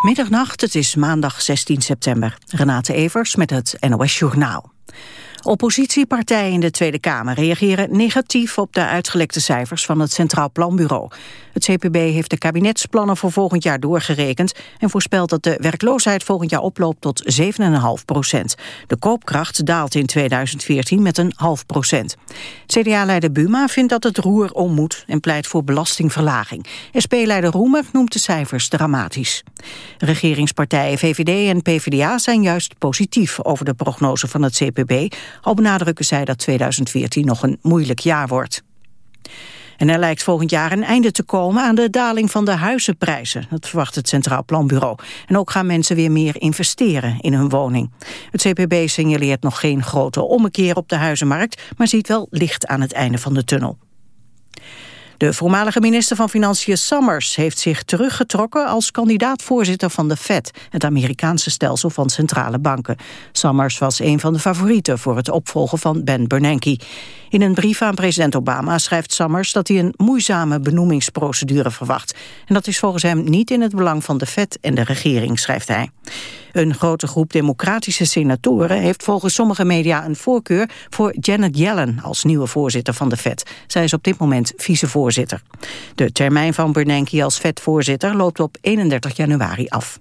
Middernacht, het is maandag 16 september. Renate Evers met het NOS Journaal. Oppositiepartijen in de Tweede Kamer reageren negatief op de uitgelekte cijfers van het Centraal Planbureau. Het CPB heeft de kabinetsplannen voor volgend jaar doorgerekend en voorspelt dat de werkloosheid volgend jaar oploopt tot 7,5 procent. De koopkracht daalt in 2014 met een half procent. CDA-leider Buma vindt dat het roer om moet en pleit voor belastingverlaging. SP-leider Roemer noemt de cijfers dramatisch. Regeringspartijen VVD en PvdA zijn juist positief over de prognose van het CPB, al benadrukken zij dat 2014 nog een moeilijk jaar wordt. En er lijkt volgend jaar een einde te komen aan de daling van de huizenprijzen. Dat verwacht het Centraal Planbureau. En ook gaan mensen weer meer investeren in hun woning. Het CPB signaleert nog geen grote ommekeer op de huizenmarkt... maar ziet wel licht aan het einde van de tunnel. De voormalige minister van Financiën Summers heeft zich teruggetrokken als kandidaat-voorzitter van de Fed, het Amerikaanse stelsel van centrale banken. Summers was een van de favorieten voor het opvolgen van Ben Bernanke. In een brief aan president Obama schrijft Summers dat hij een moeizame benoemingsprocedure verwacht. En dat is volgens hem niet in het belang van de Fed en de regering, schrijft hij. Een grote groep democratische senatoren heeft volgens sommige media een voorkeur voor Janet Yellen als nieuwe voorzitter van de Fed. Zij is op dit moment vicevoorzitter. De termijn van Bernanke als Fed-voorzitter loopt op 31 januari af.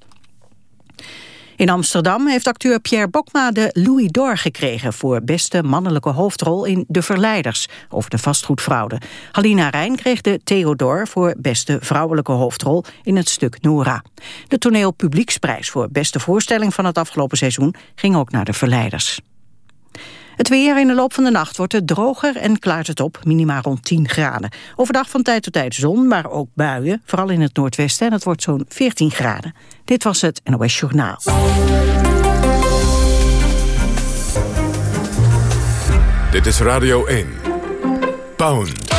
In Amsterdam heeft acteur Pierre Bokma de Louis d'Or gekregen... voor beste mannelijke hoofdrol in De Verleiders, over de vastgoedfraude. Halina Rijn kreeg de Theodor voor beste vrouwelijke hoofdrol in het stuk Nora. De toneel Publieksprijs voor beste voorstelling van het afgelopen seizoen... ging ook naar De Verleiders. Het weer in de loop van de nacht wordt het droger en klaart het op, minimaal rond 10 graden. Overdag van tijd tot tijd zon, maar ook buien, vooral in het noordwesten. En het wordt zo'n 14 graden. Dit was het NOS Journaal. Dit is Radio 1. Pound.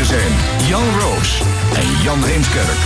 Hier zijn Jan Roos en Jan Heemskerk.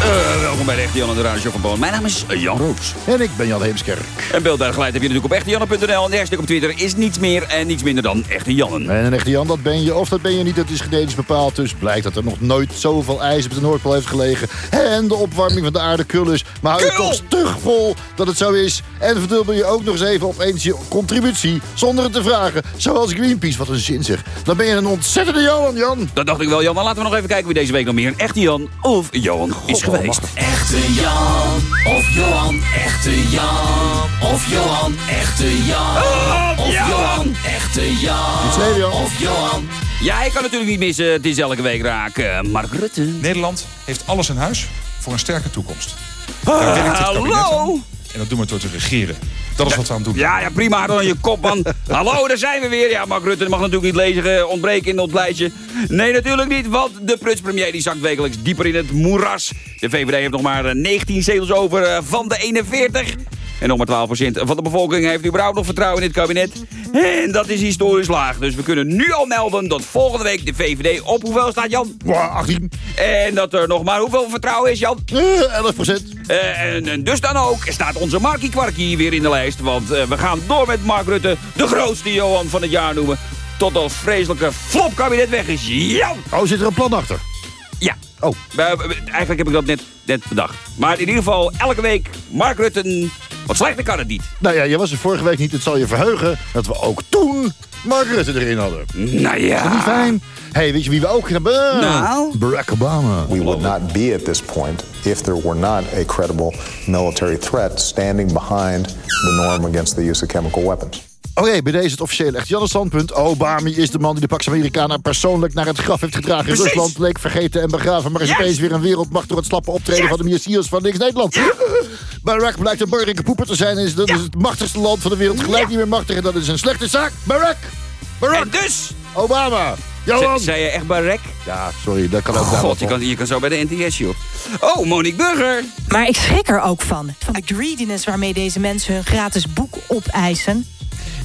Uh, welkom bij de Echte Jan en de Radio van Boon. Mijn naam is Jan Roos. En ik ben Jan Heemskerk. En beeld daar geleid heb je natuurlijk op echtejannen.nl. En de hashtag op Twitter is niets meer en niets minder dan Echte Jannen. En een Echte Jan, dat ben je of dat ben je niet. Dat is genetisch bepaald. Dus blijkt dat er nog nooit zoveel ijs op de Noordpool heeft gelegen. En de opwarming van de aarde krul is. Maar hou je toch stug vol dat het zo is. En verdubbel je ook nog eens even opeens je contributie. Zonder het te vragen. Zoals Greenpeace. Wat een zin zeg. Dan ben je een ontzettende Jan, Jan. Dat dacht ik wel, Jan. Dan laten we nog even kijken wie deze week nog meer een Echte Jan of Johan is geweest. Echte Jan of Johan, echte Jan of Johan, echte Jan of Johan, echte Jan of Johan. Ja, ik kan natuurlijk niet missen. Het is elke week raken. Mark Rutte. Nederland heeft alles in huis voor een sterke toekomst. Ah, Daar werkt het kabinet hallo? aan. En dat doen we door te regeren. Dat is wat we aan het doen. Ja, ja, prima. Dan je kop, man. Hallo, daar zijn we weer. Ja, Mark Rutte mag natuurlijk niet lezen, eh, ontbreken in het blijtje. Nee, natuurlijk niet, want de Prutspremier die zakt wekelijks dieper in het moeras. De VVD heeft nog maar eh, 19 zetels over eh, van de 41. En nog maar 12% van de bevolking heeft überhaupt nog vertrouwen in dit kabinet. En dat is historisch laag. Dus we kunnen nu al melden dat volgende week de VVD op hoeveel staat, Jan? Wow, 18. En dat er nog maar hoeveel vertrouwen is, Jan? Eh, 11 procent. Eh, en, en dus dan ook staat onze Markie Kwarkie weer in de lijst. Want eh, we gaan door met Mark Rutte, de grootste Johan van het jaar noemen. Tot dat vreselijke flopkabinet weg is. Jan! Oh, zit er een plan achter? Ja. Oh. Eigenlijk heb ik dat net, net bedacht. Maar in ieder geval, elke week Mark Rutte. Wat slechter kan het niet. Nou ja, je was er vorige week niet. Het zal je verheugen dat we ook toen Mark Rutte erin hadden. Nou Is dat niet ja. fijn? hey, weet je wie we ook hebben? Nou? Barack Obama. We would not be at this point if there were not a credible military threat standing behind the norm against the use of chemical weapons. Oké, bij deze het officiële echt Janne standpunt. Obama is de man die de Pax Americana persoonlijk naar het graf heeft gedragen. In Precies. Rusland leek vergeten en begraven, maar is Juist. opeens weer een wereldmacht door het slappe optreden van de Messias van links Nederland. Barack blijkt een burgerlijke poeper te zijn en is, dat is het machtigste land van de wereld. Gelijk Ja. niet meer machtig en dat is een slechte zaak. Barack! Barack! En dus, Obama! Johan! zei je echt Barek? Ja, sorry, dat kan ook wel God, je kan, je kan zo bij de NTS, joh. Oh, Monique Burger. Maar ik schrik er ook van. Van de greediness waarmee deze mensen hun gratis boek opeisen.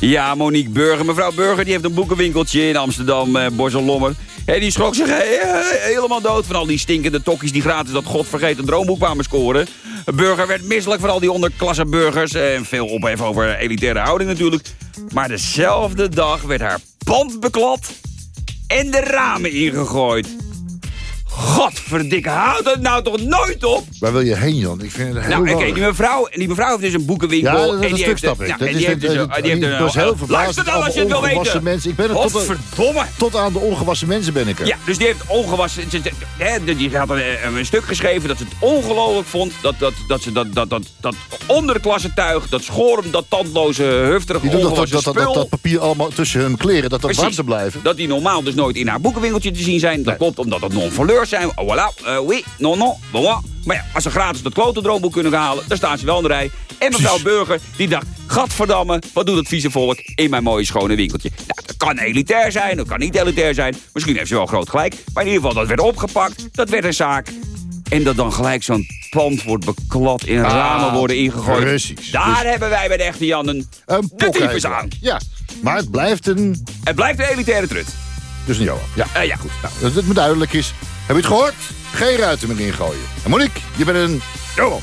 Ja, Monique Burger. Mevrouw Burger die heeft een boekenwinkeltje in Amsterdam, eh, Borsel Lommer. Hé, die schrok zich he- helemaal dood van al die stinkende tokkies... die gratis dat godvergeten droomboek kwamen scoren. Burger werd misselijk van al die onderklasse burgers. En veel ophef over elitaire houding natuurlijk. Maar dezelfde dag werd haar pand beklad en de ramen ingegooid. Godverdikke, houd het nou toch nooit op? Waar wil je heen, Jan? Ik vind het heel Nou, die mevrouw, die mevrouw heeft dus een boekenwinkel. Ja, dat, en dat die stuk is die heeft het- dus, het- die heeft ik een- heel. Luister dan als je het wil weten. mensen. Ik ben er tot, Godverdomme. tot aan de ongewassen mensen ben ik er. Ja, dus die heeft ongewassen... hè, Die had een, een stuk geschreven dat ze het ongelooflijk vond... dat, dat, dat ze dat, dat, dat, dat onderklasse tuig, dat schorm, dat tandloze, hufterige, Die dat, dat, dat, papier allemaal tussen hun kleren, dat dat warm zou blijven. Dat die normaal dus nooit in haar boekenwinkeltje te zien zijn. Dat klopt omdat dat zijn. Oh, voilà, uh, oui, non, non, bon. Maar ja, als ze gratis dat klote droomboek kunnen halen, dan staan ze wel in de rij. En mevrouw Burger, die dacht, gadverdamme, wat doet het vieze volk in mijn mooie schone winkeltje. Nou, dat kan elitair zijn, dat kan niet elitair zijn. Misschien heeft ze wel groot gelijk. Maar in ieder geval, dat werd opgepakt, dat werd een zaak. En dat dan gelijk zo'n pand wordt beklad, in ramen worden ingegooid. precies. Daar Dus- hebben wij bij de echte Jannen Een de tyfus pokhuis. aan. Ja, maar het blijft een... Het blijft een elitaire trut. Dus een Johan. Ja. Eh, ja, goed. Nou, dat het me duidelijk is. Heb je het gehoord? Geen ruiten meer ingooien. En Monique, je bent een Johan.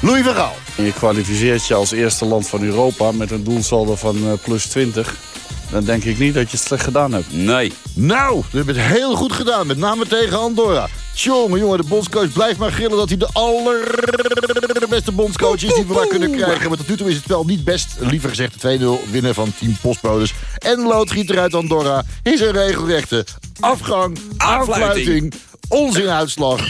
Louis van Gaal. Je kwalificeert je als eerste land van Europa met een doelsaldo van eh, plus 20. Dan denk ik niet dat je het slecht gedaan hebt. Nee. Nou, je het heel goed gedaan. Met name tegen Andorra. Jongen, jongen, de bondscoach blijft maar gillen dat hij de allerbeste bondscoach is die we maar kunnen krijgen. Maar tot nu toe is het wel niet best. Liever gezegd de 2-0 winnen van Team Postbodes. En loodgieter uit Andorra is een regelrechte afgang, aanfluiting, onzinuitslag.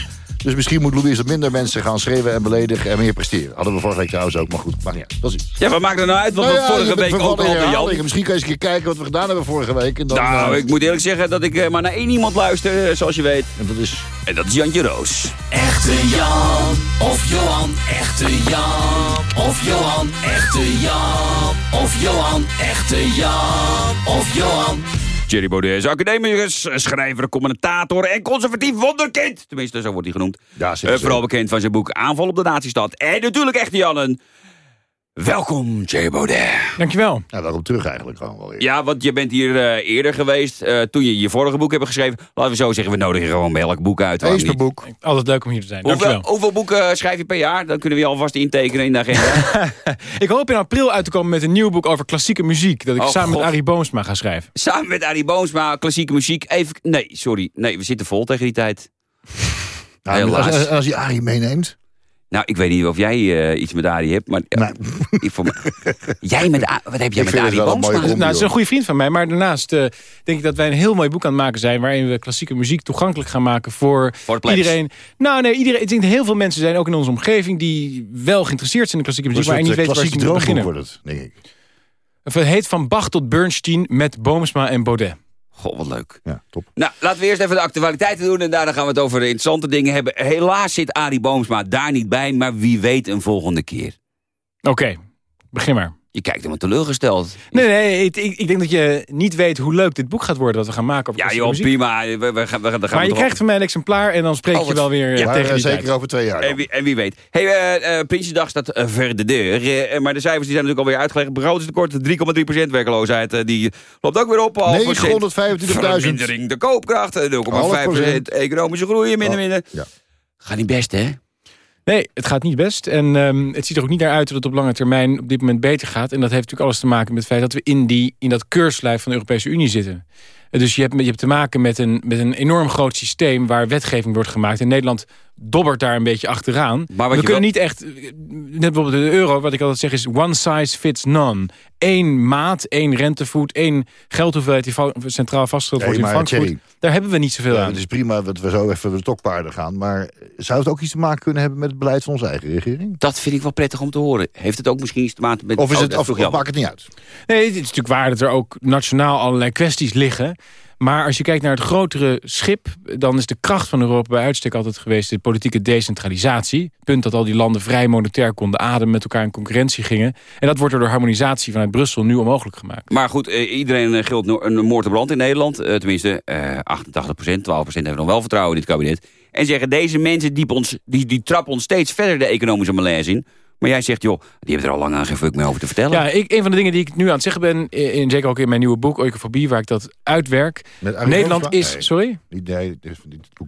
Dus misschien moet Louis wat minder mensen gaan schreeuwen en beledigen en meer presteren. Hadden we vorige week trouwens ook, maar goed, maar ja, dat is iets. Ja, wat maakt er nou uit? Want Nou we ja, vorige week ook hadden, Jan. Misschien kan je eens een keer kijken wat we gedaan hebben vorige week. En dan, Nou, eh, ik moet eerlijk zeggen dat ik eh, maar naar één iemand luister, eh, zoals je weet. en dat is... En dat is Jantje Roos. Echte Jan of Johan, echte Jan of Johan, echte Jan of Johan, echte Jan of Johan. Thierry Baudet is academicus, schrijver, commentator en conservatief wonderkind. Tenminste, zo wordt hij genoemd. Ja, Eh, vooral bekend van zijn boek Aanval op de Nazistad. En natuurlijk echte Jannen. Welkom, Thierry Baudet. Dankjewel. Ja, welkom terug eigenlijk gewoon wel weer. Ja, want je bent hier eh, eerder geweest eh, toen je je vorige boek hebt geschreven. Laten we zo zeggen, we nodigen gewoon bij elk boek uit. niet? boek. Altijd leuk om hier te zijn. Hoeveel, Dankjewel. hoeveel boeken eh, schrijf je per jaar? Dan kunnen we je alvast intekenen in de agenda. Ik hoop in april uit te komen met een nieuw boek over klassieke muziek. Dat ik Oh, samen God. met Arie Boomsma ga schrijven. Samen met Arie Boomsma, klassieke muziek. Even, nee, sorry. Nee, we zitten vol tegen die tijd. Nou, als, als je Arie meeneemt. Nou, ik weet niet of jij eh, iets met Arie hebt, maar... ik voor me- jij met... A- Wat heb jij Ik met Arie Boomsma? Nou, het is een goede vriend van mij. Maar daarnaast eh, denk ik dat wij een heel mooi boek aan het maken zijn... waarin we klassieke muziek toegankelijk gaan maken voor, iedereen. Nou, nee, iedereen. Ik denk dat heel veel mensen zijn, ook in onze omgeving... die wel geïnteresseerd zijn in klassieke muziek... maar soort niet weten waar ze moeten beginnen. wordt het, denk ik. Het heet Van Bach tot Bernstein met Boomsma en Baudet. Goh, wat leuk. Ja, top. Nou, laten we eerst even de actualiteiten doen en daarna gaan we het over de interessante dingen hebben. Helaas zit Arie Boomsma daar niet bij, maar wie weet een volgende keer. Oké, begin maar. Je kijkt hem teleurgesteld. Nee, nee, ik, ik denk dat je niet weet hoe leuk dit boek gaat worden... dat we gaan maken over Ja joh, muziek. prima. We, we, we, gaan- we, gaan- Maar we je krijgt van mij een exemplaar... en dan spreek Oh, je wel weer Ja, eh, tegen die zeker tijd. over twee jaar. En wie, en wie weet. Hey, eh eh, Prinsjesdag staat eh, ver de deur. Maar de cijfers die zijn natuurlijk alweer uitgelegd. Begrotingstekort 3,3% werkloosheid. die loopt ook weer op. Half procent. 925.000. Vermindering de koopkracht. eh, 0,5% procent. economische groei. Minder, Oh, minder. ja. Gaat niet best, hè? Nee, het gaat niet best. En ehm, het ziet er ook niet naar uit dat het op lange termijn op dit moment beter gaat. En dat heeft natuurlijk alles te maken met het feit dat we in, die, in dat keurslijf van de Europese Unie zitten. Dus je hebt, je hebt te maken met een, met een enorm groot systeem waar wetgeving wordt gemaakt. En Nederland dobbert daar een beetje achteraan. Maar we je kunnen wel- niet echt, net bijvoorbeeld de euro, wat ik altijd zeg is one size fits none. Eén maat, één rentevoet, één geldhoeveelheid die centraal vastgesteld Nee, wordt in maar Frankfurt. Thierry, Daar hebben we niet zoveel ja, aan. het is prima dat we zo even de stokpaarden gaan. Maar zou het ook iets te maken kunnen hebben met het beleid van onze eigen regering? Dat vind ik wel prettig om te horen. Heeft het ook misschien iets te maken met... Of, is Oh, het, dat of, maakt het niet uit? Nee, het is natuurlijk waar dat er ook nationaal allerlei kwesties liggen. Maar als je kijkt naar het grotere schip... dan is de kracht van Europa bij uitstek altijd geweest... de politieke decentralisatie. Het punt dat al die landen vrij monetair konden ademen... met elkaar in concurrentie gingen. En dat wordt er door harmonisatie vanuit Brussel nu onmogelijk gemaakt. Maar goed, eh, iedereen eh, gilt een moord brand in Nederland. Eh, tenminste, eh 88 procent, 12 procent hebben nog wel vertrouwen in dit kabinet. En zeggen, deze mensen diep ons, die, die trappen ons steeds verder de economische malaise in. Maar jij zegt, joh, die hebben er al lang aan geen fuck meer over te vertellen. Ja, ik, een van de dingen die ik nu aan het zeggen ben, in, zeker ook in mijn nieuwe boek, Oikofobie, waar ik dat uitwerk. Nederland is, sorry? Nee, dit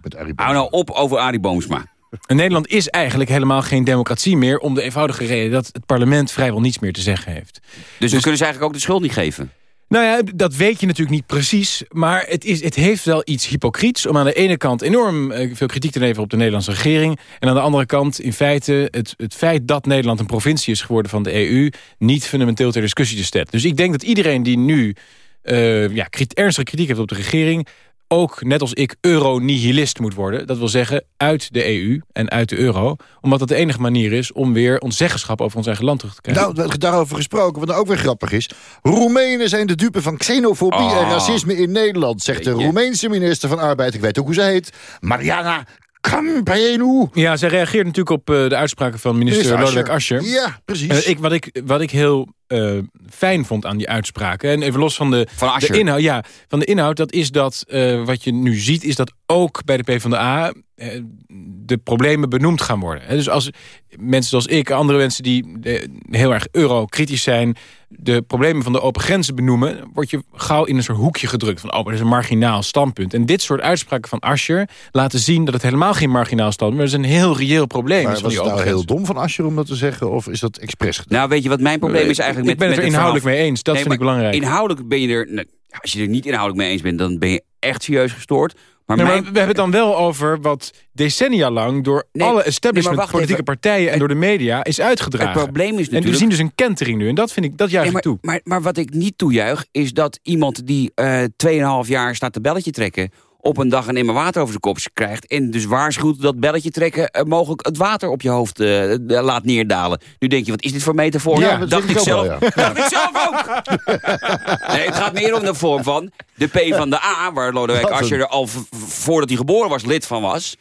met Arie Hou nou op over Arie Boomsma. Nederland is eigenlijk helemaal geen democratie meer... om de eenvoudige reden dat het parlement vrijwel niets meer te zeggen heeft. Dus, we kunnen ze eigenlijk ook de schuld niet geven? Nou ja, dat weet je natuurlijk niet precies. Maar het, is, het heeft wel iets hypocriets om aan de ene kant enorm eh, veel kritiek te leveren op de Nederlandse regering. En aan de andere kant in feite het, het feit dat Nederland een provincie is geworden van de EU niet fundamenteel ter discussie te stellen. Dus ik denk dat iedereen die nu uh, ja, ernstige kritiek heeft op de regering ook, net als ik, euro-nihilist moet worden. Dat wil zeggen uit de EU en uit de euro. Omdat dat de enige manier is om weer ons zeggenschap over ons eigen land terug te krijgen. Nou, daarover gesproken, wat nou ook weer grappig is. Roemenen zijn de dupe van xenofobie en Oh. racisme in Nederland... zegt de Roemeense minister van Arbeid, ik weet ook hoe ze heet... Mariana Campeanu. Ja, zij reageert natuurlijk op eh, de uitspraken van minister, Minister Lodewijk Asscher. Ja, precies. Eh, ik, wat, ik, wat ik heel eh, fijn vond aan die uitspraken... en even los van de, Van de inhoud... Ja, van de inhoud, dat is dat eh, wat je nu ziet... is dat ook bij de PvdA eh, de problemen benoemd gaan worden. Hè, Dus als mensen zoals ik, andere mensen die heel erg euro-kritisch zijn... de problemen van de open grenzen benoemen... word je gauw in een soort hoekje gedrukt van... oh, maar dat is een marginaal standpunt. En dit soort uitspraken van Asscher laten zien... dat het helemaal geen marginaal standpunt is... maar het is een heel reëel probleem Maar is van was het nou heel dom van Asscher om dat te zeggen? Of is dat expres gedaan? Nou, weet je wat mijn probleem is eigenlijk Ik met... ben het er inhoudelijk mee eens, dat vind ik belangrijk. Inhoudelijk ben je er... nou, als je er niet inhoudelijk mee eens bent, dan ben je echt serieus gestoord. Maar, Nee, maar we hebben het dan wel over wat decennia lang... door Nee, alle establishment, politieke even. partijen... en door de media is uitgedragen. het probleem is En we natuurlijk... zien dus een kentering nu. En dat, vind ik, dat juich ik toe. maar, maar, wat ik niet toejuich, is dat iemand die eh 2,5 jaar staat te belletje trekken... op een dag een emmer water over zijn kop krijgt... en dus waarschuwt dat belletje trekken eh, mogelijk het water op je hoofd eh, eh, laat neerdalen. Nu denk je, wat is dit voor metafoor? Ja, dat dacht ik zelf. wel, Dacht ik zelf ook. nee, het gaat meer om de vorm van de P van de A... waar Lodewijk Asscher er al voordat hij geboren was lid van was...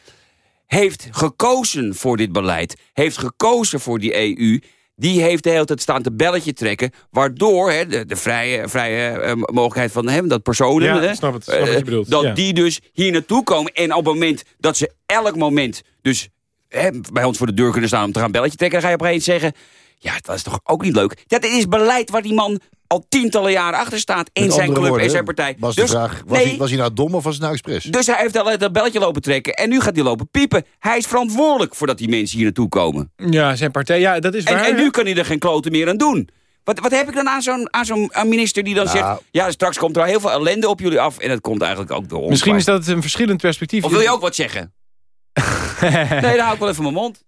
heeft gekozen voor dit beleid. Heeft gekozen voor die EU die heeft de hele tijd staan te belletje trekken... waardoor hè, de, de vrije, vrije eh, mogelijkheid van hem, dat personen... Ja, hè, snap het, snap wat je eh, bedoelt, Dat ja. die dus hier naartoe komen. En op het moment dat ze elk moment... dus hè, bij ons voor de deur kunnen staan om te gaan belletje trekken... dan ga je opeens zeggen... ja, dat is toch ook niet leuk? Dit is beleid waar die man al tientallen jaren achter staat... in Met zijn club woorden, en zijn partij. Was Dus, de vraag, was, nee, hij, was hij nou dom of was het nou expres? dus hij heeft al dat belletje lopen trekken... en nu gaat hij lopen piepen. Hij is verantwoordelijk voor dat die mensen hier naartoe komen. Ja, zijn partij, ja, dat is En, waar. en nu kan hij er geen kloten meer aan doen. Wat, wat heb ik dan aan zo'n aan zo'n minister die dan Nou. zegt... ja, straks komt er al heel veel ellende op jullie af... en dat komt eigenlijk ook door ons. Misschien is dat een verschillend perspectief. Of wil je ook wat zeggen? nee, dan hou ik wel even mijn mond.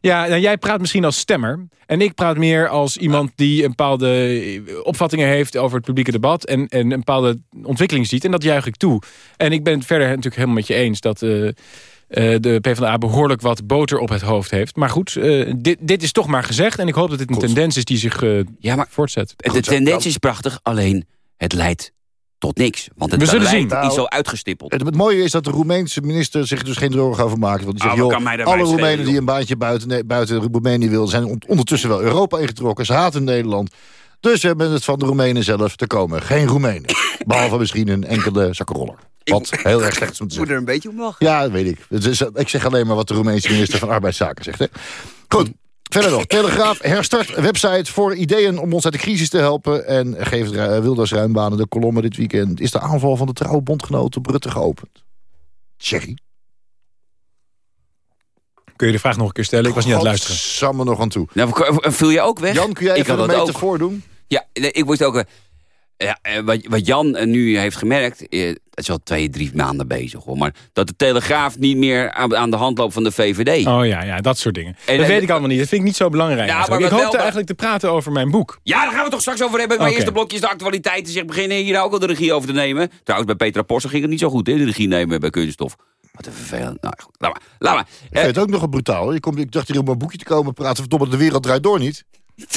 Ja, nou, jij praat misschien als stemmer. En ik praat meer als iemand die een bepaalde opvattingen heeft over het publieke debat. En, en een bepaalde ontwikkeling ziet. En dat juich ik toe. En ik ben het verder natuurlijk helemaal met je eens dat... eh, eh, de PvdA behoorlijk wat boter op het hoofd heeft. Maar goed, eh, dit, dit is toch maar gezegd. En ik hoop dat dit een tendens is die zich eh, Ja, maar voortzet. de tendens is prachtig, alleen het leidt tot niks. Want het We zullen beleid zien. is al uitgestippeld. Het, het mooie is dat de Roemeense minister zich dus geen zorgen over maakt. Want die Ah, zegt, joh, alle schelen, Roemenen die een baantje buiten, nee, buiten Roemenië willen... zijn on- ondertussen wel Europa ingetrokken. Ze haten Nederland. Dus we hebben het van de Roemenen zelf. Er komen geen Roemenen. Behalve misschien een enkele zakkenroller. Wat heel erg slecht is om te Ik moet zeggen. er een beetje om lachen. Ja, dat weet ik. Het is, ik zeg alleen maar wat de Roemeense minister van Arbeidszaken zegt. Hè. Goed, verder nog. Telegraaf herstart website voor ideeën om ons uit de crisis te helpen. En geeft Ru- Wilders ruimbanen de kolommen dit weekend. Is de aanval van de trouwe bondgenoten op Rutte geopend? Thierry? Kun je de vraag nog een keer stellen? Ik was niet aan het luisteren. Samen nog aan toe. Nou, viel je ook weg? Jan, kun jij Ik even dat metafoor doen? Ja, nee, ik moest ook... eh, Ja, eh, wat, wat Jan eh, nu heeft gemerkt, eh, het is al twee, drie maanden bezig hoor, maar dat de Telegraaf niet meer aan, aan de hand loopt van de VVD. Oh ja, ja, dat soort dingen. En- dat en- weet ik allemaal niet. Dat vind ik niet zo belangrijk. Ja, eigenlijk. maar ik hoopte wel- eigenlijk te praten over mijn boek. Ja, daar gaan we toch straks over hebben. Mijn eerste blokje is de actualiteiten. Zeg, beginnen hier ook al de regie over te nemen. Trouwens, bij Petra Porsche ging het niet zo goed, hè, de regie nemen bij Kunststof. Wat een vervelend. Nou, goed, laat maar. Laat maar. Ik vind het ook nog een brutaal. Je komt, ik dacht hier om een boekje te komen praten. Verdomme, de wereld draait door niet.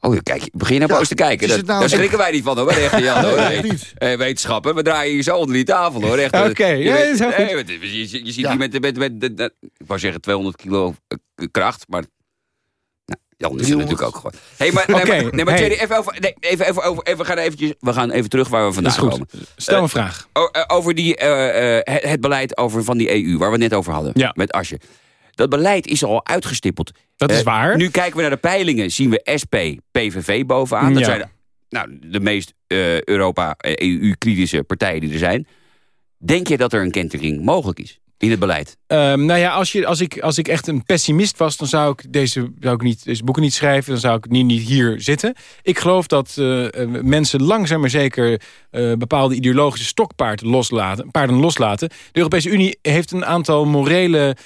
Oh, kijk, begin nou Ja, boos te kijken. is Daar, nou- schrikken wij niet van, hoor. Echt, Jan, hoor. Nee, echt niet. Eh, wetenschappen, we draaien hier zo onder die tafel, hoor. Oké, ja, dat is goed. nee, je, je, je ziet Ja. hier met, met, met, met- met- ik wou zeggen 200 kilo eh, kracht, maar... Nou, Jan is er 300. natuurlijk ook gewoon. Hey, maar, nee, maar, nee, maar hey. Even over, nee, even, even over, even, we, gaan eventjes, we gaan even terug waar we Dat vandaan is goed. komen. Stel een Eh, vraag. O- eh, over die, het, het beleid over, van die EU, waar we het net over hadden. Ja. Met Asje. Dat beleid is al uitgestippeld. Dat is Eh, waar. Nu kijken we naar de peilingen, zien we SP, PVV bovenaan. Dat Ja. zijn de, nou, de meest eh, Europa-EU-kritische partijen die er zijn. Denk je dat er een kentering mogelijk is in het beleid? Ehm, nou ja, als, je, als, ik, als ik echt een pessimist was... dan zou ik deze, zou ik niet, deze boeken niet schrijven. Dan zou ik niet, niet hier zitten. Ik geloof dat eh, eh, mensen langzaam maar zeker... eh, bepaalde ideologische stokpaarden loslaten, paarden loslaten. De Europese Unie heeft een aantal morele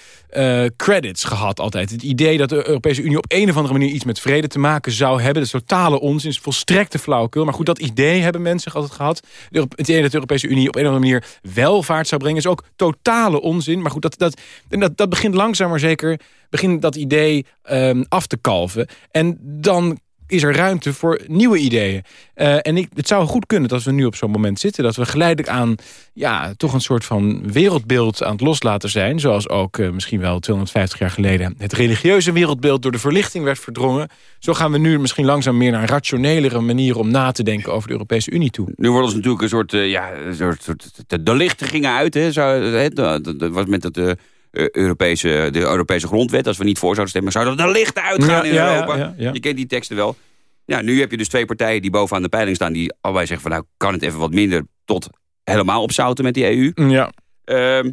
credits gehad altijd. Het idee dat de Europese Unie op een of andere manier... iets met vrede te maken zou hebben. Dat is totale onzin, is volstrekte flauwekul. Maar goed, dat idee hebben mensen altijd gehad. Het idee dat de Europese Unie op een of andere manier welvaart zou brengen... is ook totale onzin. Maar goed, dat, dat, en dat, dat begint langzaam maar zeker... begint dat idee ehm, af te kalven. En dan is er ruimte voor nieuwe ideeën. Eh, en ik, het zou goed kunnen dat we nu op zo'n moment zitten... dat we geleidelijk aan ja, toch een soort van wereldbeeld aan het loslaten zijn... zoals ook eh, misschien wel 250 jaar geleden... het religieuze wereldbeeld door de verlichting werd verdrongen. Zo gaan we nu misschien langzaam meer naar een rationelere manier... om na te denken over de Europese Unie toe. Nu wordt ons natuurlijk een soort, eh, ja, een soort, soort de, lichten gingen uit. Hè, zo, dat, dat- dat was met het, eh, Europese, de Europese grondwet. Als we niet voor zouden stemmen, zouden de lichten uitgaan Ja, in ja, Europa. ja. Je kent die teksten wel. Ja, nu heb je dus twee partijen die bovenaan de peiling staan... die allebei zeggen van nou, kan het even wat minder... tot helemaal opzouten met die EU. Ja. Ehm,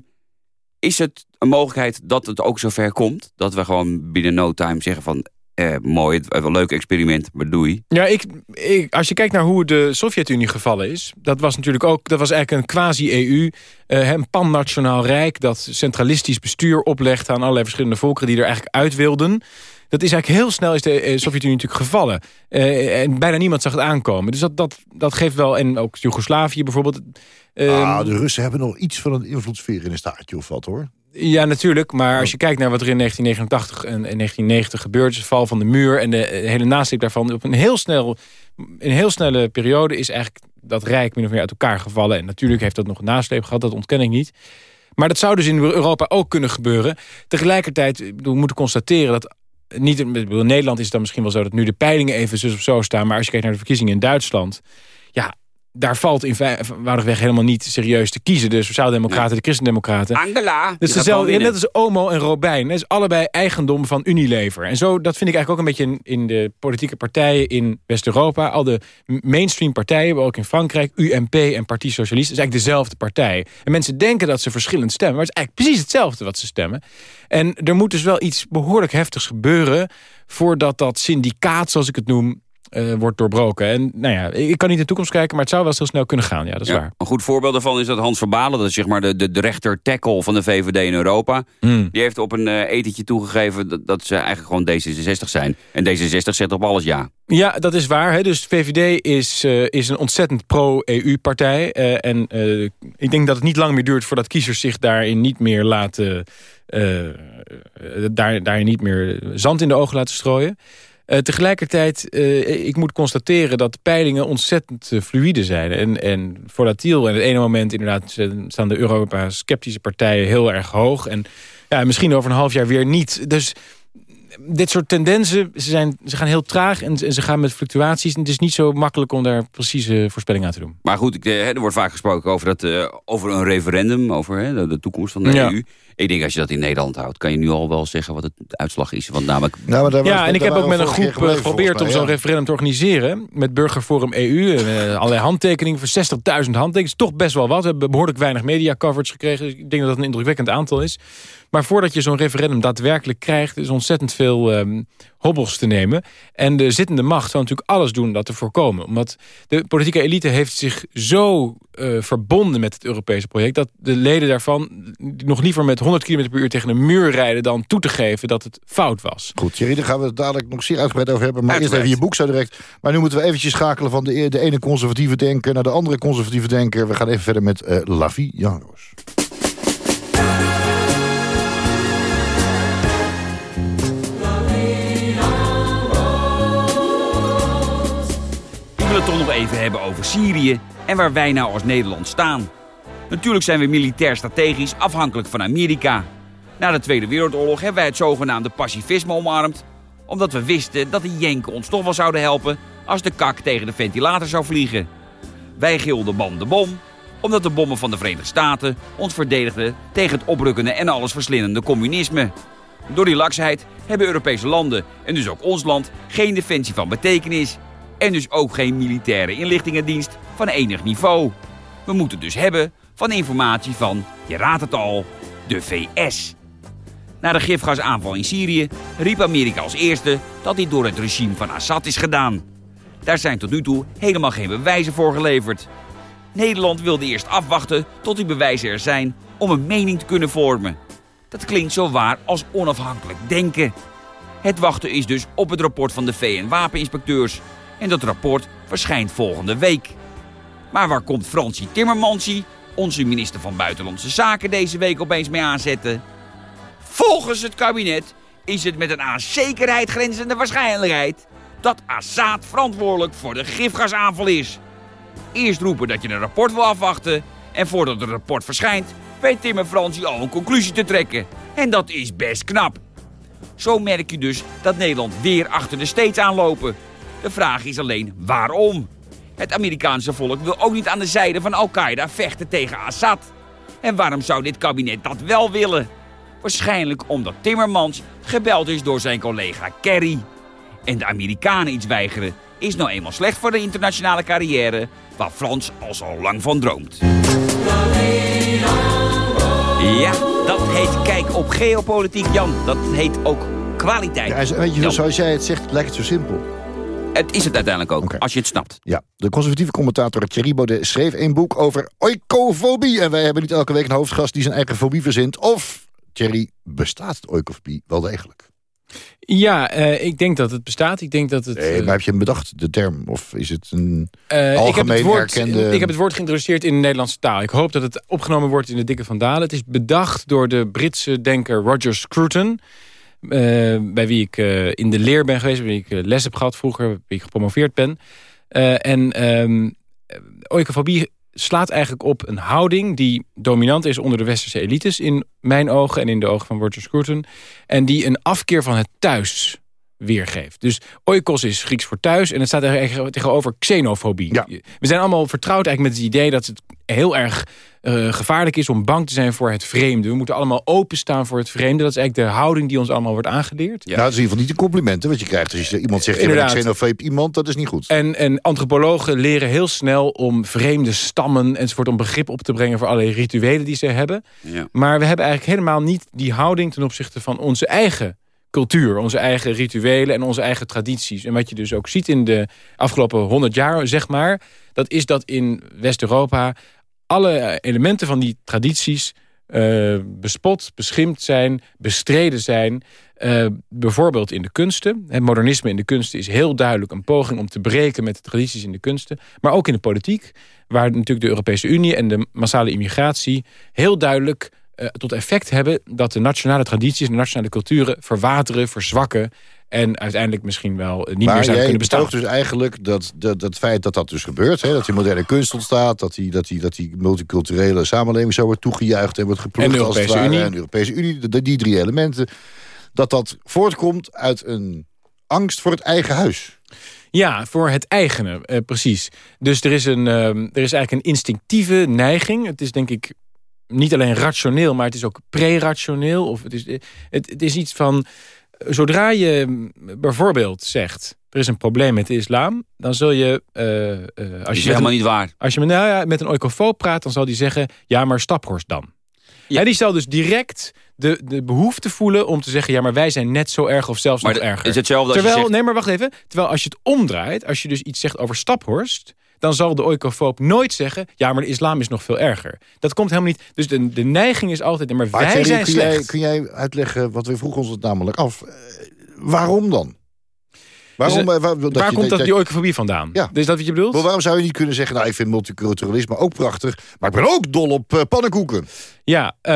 is het een mogelijkheid dat het ook zover komt? Dat we gewoon binnen no time zeggen van... Eh, mooi, het was een leuk experiment, maar doei. Ja, ik, ik, als je kijkt naar hoe de Sovjet-Unie gevallen is... dat was natuurlijk ook dat was eigenlijk een quasi-EU... eh, een pan-nationaal rijk dat centralistisch bestuur oplegt... aan allerlei verschillende volkeren die er eigenlijk uit wilden... Dat is eigenlijk heel snel is de eh, Sovjet-Unie natuurlijk gevallen. Eh, en bijna niemand zag het aankomen. Dus dat, dat, dat geeft wel... En ook Joegoslavië bijvoorbeeld. Ehm, ah, de Russen hebben nog iets van een invloedssfeer in een staartje of wat hoor. Ja, natuurlijk. Maar als je kijkt naar wat er in 1989 en en 1990 gebeurt... de val van de muur en de eh, hele nasleep daarvan... op een heel, snel, een heel snelle periode is eigenlijk dat Rijk min of meer uit elkaar gevallen. En natuurlijk heeft dat nog een nasleep gehad, dat ontken ik niet. Maar dat zou dus in Europa ook kunnen gebeuren. Tegelijkertijd ik bedoel, we moeten constateren dat... Niet, in Nederland is het dan misschien wel zo dat nu de peilingen even zus of zo staan. Maar als je kijkt naar de verkiezingen in Duitsland... Ja, daar valt in eenvoudigweg helemaal niet serieus te kiezen. De Sociaaldemocraten, de Christendemocraten. Angela, Dat is dezelfde, net als Omo en Robijn. Dat is allebei eigendom van Unilever. En zo, dat vind ik eigenlijk ook een beetje in, in de politieke partijen in West-Europa. Al de mainstream partijen, ook in Frankrijk, UMP en Parti Socialiste, is eigenlijk dezelfde partij. En mensen denken dat ze verschillend stemmen, maar het is eigenlijk precies hetzelfde wat ze stemmen. En er moet dus wel iets behoorlijk heftigs gebeuren voordat dat syndicaat, zoals ik het noem, eh, wordt doorbroken. En nou ja, ik kan niet in de toekomst kijken, maar het zou wel heel snel kunnen gaan. Ja, dat is Ja, waar. Een goed voorbeeld daarvan is dat Hans Verbalen, dat is zeg maar de, de, de rechter tackle van de VVD in Europa. Hmm. Die heeft op een eh, etentje toegegeven dat, dat ze eigenlijk gewoon D66 zijn. En D66 zet op alles ja. Ja, dat is waar. Hè? Dus VVD is, eh, is een ontzettend pro-EU-partij. en ik denk dat het niet lang meer duurt voordat kiezers zich daarin niet meer laten... daar, daarin niet meer zand in de ogen laten strooien. Eh, tegelijkertijd, eh, ik moet constateren dat de peilingen ontzettend eh, fluïde zijn. En, en volatiel. En op het ene moment inderdaad staan de Europa-sceptische partijen heel erg hoog. En ja, misschien over een half jaar weer niet. Dus dit soort tendensen, ze, zijn, ze gaan heel traag en, en ze gaan met fluctuaties. En het is niet zo makkelijk om daar precieze voorspellingen aan te doen. Maar goed, ik, er wordt vaak gesproken over, dat, over een referendum, over hè, de, de toekomst van de Ja. EU. Ik denk als je dat in Nederland houdt, kan je nu al wel zeggen wat het de uitslag is. Want namelijk, Nou, maar daar was- Ja, en ik heb ook met een groep eh, geprobeerd om zo'n referendum te organiseren. Met Burgerforum EU. En, eh, allerlei handtekeningen voor 60.000 handtekeningen. Toch best wel wat. We hebben behoorlijk weinig media coverage gekregen. Dus ik denk dat het een indrukwekkend aantal is. Maar voordat je zo'n referendum daadwerkelijk krijgt... is ontzettend veel ehm, hobbels te nemen. En de zittende macht zou natuurlijk alles doen dat te voorkomen. Omdat de politieke elite heeft zich zo eh, verbonden met het Europese project... dat de leden daarvan nog liever met 100 km per uur tegen een muur rijden... dan toe te geven dat het fout was. Goed, Thierry, daar gaan we het dadelijk nog zeer uitgebreid over hebben. Maar eerst even je boek zo direct. Maar nu moeten we eventjes schakelen van de, e- de ene conservatieve denker... naar de andere conservatieve denker. We gaan even verder met eh La Vie Janos. Het toch nog even hebben over Syrië en waar wij nou als Nederland staan. Natuurlijk zijn we militair strategisch afhankelijk van Amerika. Na de Tweede Wereldoorlog hebben wij het zogenaamde pacifisme omarmd. Omdat we wisten dat de Jenken ons toch wel zouden helpen als de kak tegen de ventilator zou vliegen. Wij gilden bom de bom, omdat de bommen van de Verenigde Staten ons verdedigden tegen het oprukkende en alles verslindende communisme. Door die laksheid hebben Europese landen, en dus ook ons land, geen defensie van betekenis. En dus ook geen militaire inlichtingendienst van enig niveau. We moeten dus hebben van informatie van, je raadt het al, de VS. Na de gifgasaanval in Syrië riep Amerika als eerste dat dit door het regime van Assad is gedaan. Daar zijn tot nu toe helemaal geen bewijzen voor geleverd. Nederland wilde eerst afwachten tot die bewijzen er zijn om een mening te kunnen vormen. Dat klinkt zo waar als onafhankelijk denken. Het wachten is dus op het rapport van de VN-wapeninspecteurs. En dat rapport verschijnt volgende week. Maar waar komt Fransie Timmermansie, onze minister van Buitenlandse Zaken, deze week opeens mee aanzetten? Volgens het kabinet is het met een aan zekerheid grenzende waarschijnlijkheid dat Assad verantwoordelijk voor de gifgasaanval is. Eerst roepen dat je een rapport wil afwachten en voordat het rapport verschijnt weet Tim en al een conclusie te trekken. En dat is best knap. Zo merk je dus dat Nederland weer achter de steeds aanlopen. De vraag is alleen waarom. Het Amerikaanse volk wil ook niet aan de zijde van Al-Qaeda vechten tegen Assad. En waarom zou dit kabinet dat wel willen? Waarschijnlijk omdat Timmermans gebeld is door zijn collega Kerry. En de Amerikanen iets weigeren is nou eenmaal slecht voor de internationale carrière... waar Frans al zo lang van droomt. Ja, dat heet kijk op geopolitiek, Jan. Dat heet ook kwaliteit. Ja, weet je, zoals jij het zegt, lijkt het zo simpel. Het is het uiteindelijk ook, als je het snapt. Ja, de conservatieve commentator Thierry Baudet schreef een boek over oikofobie. En wij hebben niet elke week een hoofdgast die zijn eigen fobie verzint. Of, Thierry, bestaat oikofobie wel degelijk? Ja, eh, ik denk dat het bestaat. Ik denk dat het... Nee, eh, maar heb je hem bedacht, de term? Of is het een Eh, ik, heb algemeen het woord, ik heb het woord geïntroduceerd in de Nederlandse taal. Ik hoop dat het opgenomen wordt in de Dikke van Dalen. Het is bedacht door de Britse denker Roger Scruton. Eh, bij wie ik eh, in de leer ben geweest. Bij wie ik eh, les heb gehad vroeger. Bij wie ik gepromoveerd ben. En ehm oikofobie slaat eigenlijk op een houding... die dominant is onder de westerse elites in mijn ogen... en in de ogen van Roger Scruton. En die een afkeer van het thuis weergeeft. Dus oikos is Grieks voor thuis en het staat eigenlijk tegenover xenofobie. We zijn allemaal vertrouwd eigenlijk met het idee dat het heel erg eh, gevaarlijk is om bang te zijn voor het vreemde. We moeten allemaal openstaan voor het vreemde. Dat is eigenlijk de houding die ons allemaal wordt aangeleerd. Nou, dat is in ieder geval niet een compliment hè, wat je krijgt. Als je iemand zegt, Inderdaad. xenofeep iemand, dat is niet goed. En, en antropologen leren heel snel om vreemde stammen enzovoort... om begrip op te brengen voor allerlei rituelen die ze hebben. Ja. Maar we hebben eigenlijk helemaal niet die houding ten opzichte van onze eigen cultuur. Onze eigen rituelen en onze eigen tradities. En wat je dus ook ziet in de afgelopen honderd jaar, zeg maar... dat is dat in West-Europa alle elementen van die tradities... eh, bespot, beschimpt zijn, bestreden zijn. Eh, bijvoorbeeld in de kunsten. Het modernisme in de kunsten is heel duidelijk een poging om te breken met de tradities in de kunsten. Maar ook in de politiek, waar natuurlijk de Europese Unie en de massale immigratie heel duidelijk eh, tot effect hebben dat de nationale tradities en de nationale culturen verwateren, verzwakken en uiteindelijk misschien wel eh, niet meer maar zouden jij kunnen bestaan. betoogt dus eigenlijk dat, dat, dat feit dat dat dus gebeurt... Hè, dat die moderne kunst ontstaat... dat die, dat, die, dat die multiculturele samenleving zo wordt toegejuicht... en wordt geploegd En de als het Europese ware. Unie. En de Europese Unie, de- die drie elementen... dat dat voortkomt uit een angst voor het eigen huis. Ja, voor het eigene, eh, precies. Dus er is, een, ehm, er is eigenlijk een instinctieve neiging. Het is denk ik niet alleen rationeel, maar het is ook pre-rationeel. Of het is, het, het is iets van, zodra je bijvoorbeeld zegt... er is een probleem met de islam, dan zul je... eh, als je helemaal niet waar. Als je met, nou ja, met een oikofoob praat, dan zal die zeggen... ja, maar Staphorst dan. En die zal dus direct de, de behoefte voelen om te zeggen... ja, maar wij zijn net zo erg of zelfs Maar nog erger. is hetzelfde als je Terwijl, zegt- Nee, maar wacht even. Terwijl als je het omdraait, als je dus iets zegt over Staphorst... dan zal de oikofoob nooit zeggen... ja, maar de islam is nog veel erger. Dat komt helemaal niet... Dus de, de neiging is altijd... maar Maar wij Thierry, zijn kun, slecht. jij, kun jij uitleggen, wat we vroegen ons het namelijk af... eh, waarom dan? Waarom, Dus, eh, waar waar je- komt dat, die oikofobie vandaan? Ja. Is dat wat je bedoelt? Maar waarom zou je niet kunnen zeggen... nou, ik vind multiculturalisme ook prachtig... maar ik ben ook dol op eh, pannenkoeken. Ja, eh,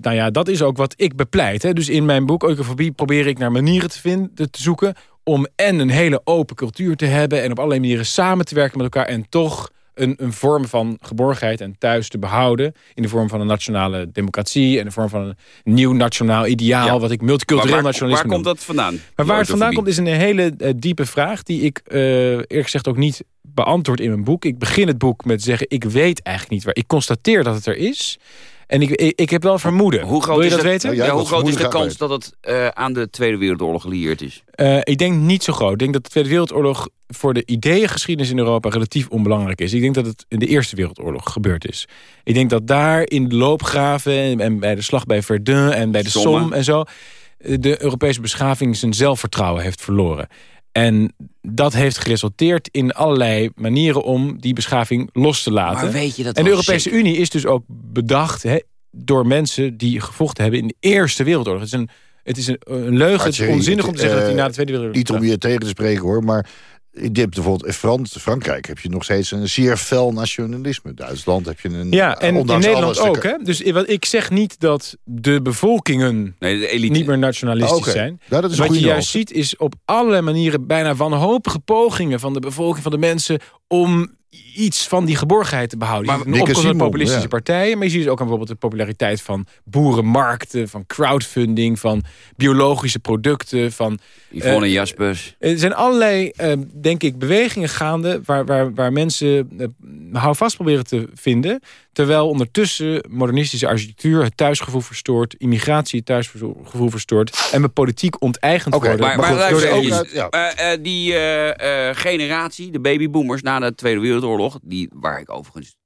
nou ja, dat is ook wat ik bepleit. Hè. Dus in mijn boek Oikofobie probeer ik naar manieren te, vinden, te zoeken... om en een hele open cultuur te hebben... en op allerlei manieren samen te werken met elkaar... en toch een, een vorm van geborgenheid en thuis te behouden... in de vorm van een nationale democratie... en de vorm van een nieuw nationaal ideaal... Ja. wat ik multicultureel waar- nationalisme waar komt dat vandaan? Maar waar het vandaan komt is een hele eh, diepe vraag... die ik eh, eerlijk gezegd ook niet beantwoord in mijn boek. Ik begin het boek met zeggen... ik weet eigenlijk niet waar. Ik constateer dat het er is... En ik, ik, ik heb wel vermoeden. Hoe groot Wil je is dat het- weten? Ja, hoe groot is de kans dat het eh, aan de Tweede Wereldoorlog gelieerd is? Eh, ik denk niet zo groot. Ik denk dat de Tweede Wereldoorlog voor de ideeëngeschiedenis in Europa relatief onbelangrijk is. Ik denk dat het in de Eerste Wereldoorlog gebeurd is. Ik denk dat daar in de loopgraven en, en bij de slag bij Verdun en bij de Somme. Somme en zo... eh, de Europese beschaving zijn zelfvertrouwen heeft verloren. En dat heeft geresulteerd in allerlei manieren om die beschaving los te laten. Maar weet je dat en de Europese zeker? Unie is dus ook bedacht hè, door mensen die gevochten hebben in de Eerste Wereldoorlog. Het is een, het is een, een leugen, het is onzinnig om te zeggen dat hij eh, na de Tweede Wereldoorlog... Niet om je tegen te spreken hoor, maar je hebt bijvoorbeeld in Frans, Frankrijk heb je nog steeds een zeer fel nationalisme. Duitsland heb je een... Ja, en in ondanks Nederland alles, ook. Hè? Dus i- wat ik zeg niet dat de bevolkingen Nee, de elite. niet meer nationalistisch zijn. Ja, dat is wat je juist ziet is op allerlei manieren bijna wanhopige pogingen van de bevolking, van de mensen, om iets van die geborgenheid te behouden. Maar je ziet een Simon, populistische ja. partijen, maar je ziet dus ook aan bijvoorbeeld de populariteit van boerenmarkten, van crowdfunding, van biologische producten, van... Yvonne eh, Jaspers. Er zijn allerlei, eh, denk ik, bewegingen gaande... waar, waar, waar mensen eh, houvast proberen te vinden... terwijl ondertussen modernistische architectuur het thuisgevoel verstoort... immigratie het thuisgevoel verstoort... en we politiek onteigend Oké, worden. Maar, maar, goed, ja. eh, eh, die eh, eh, generatie, de babyboomers na de Tweede Wereldoorlog... Die, waar ik overigens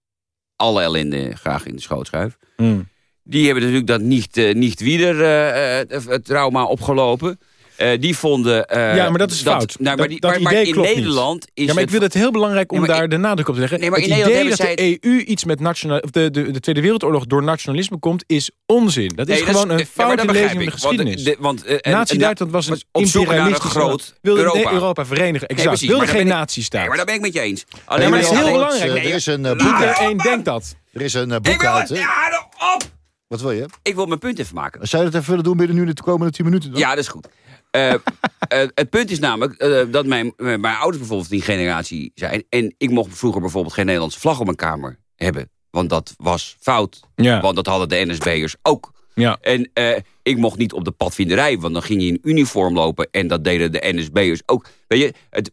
alle ellende graag in de schoot schuif... Hmm. die hebben natuurlijk dat niet, eh, niet wieder eh, eh, het trauma opgelopen... Eh, die vonden... eh, ja, maar dat is fout. nou, maar, dat, die, dat maar, maar idee in klopt niet. Nederland is ja, maar ik vind het heel belangrijk om Nee, maar daar in- de nadruk op te leggen. Nee, maar het in Nederland idee dat de EU iets met nationaal, of de, de, de Tweede Wereldoorlog door nationalisme komt, is onzin. Dat is Nee, dat gewoon een ja, maar dat foute begrijp lezing van de want, geschiedenis. de- want, eh, en- Nazi-Duitsland was en- een imperialistisch groot. Wilde Europa. Verenigen. Exact. Wilde maar geen nazistaat. Nee, maar daar ben ik met je eens. Alleen maar dat is heel belangrijk. eh, Er is een eh, boek iedereen denkt dat. Er is een eh, Ik boek wil uit. ja, op! Wat wil je? Ik wil mijn punt even maken. Zou je dat even willen doen binnen nu de komende 10 minuten? Dan? Ja, dat is goed. Eh, eh, het punt is namelijk eh, dat mijn, mijn ouders bijvoorbeeld die generatie zijn. En ik mocht vroeger bijvoorbeeld geen Nederlandse vlag op mijn kamer hebben. Want dat was fout. Ja. Want dat hadden de NSB'ers ook. Ja. En ik mocht niet op de padvinderij, want dan ging je in uniform lopen. En dat deden de NSB'ers ook. Weet je, het,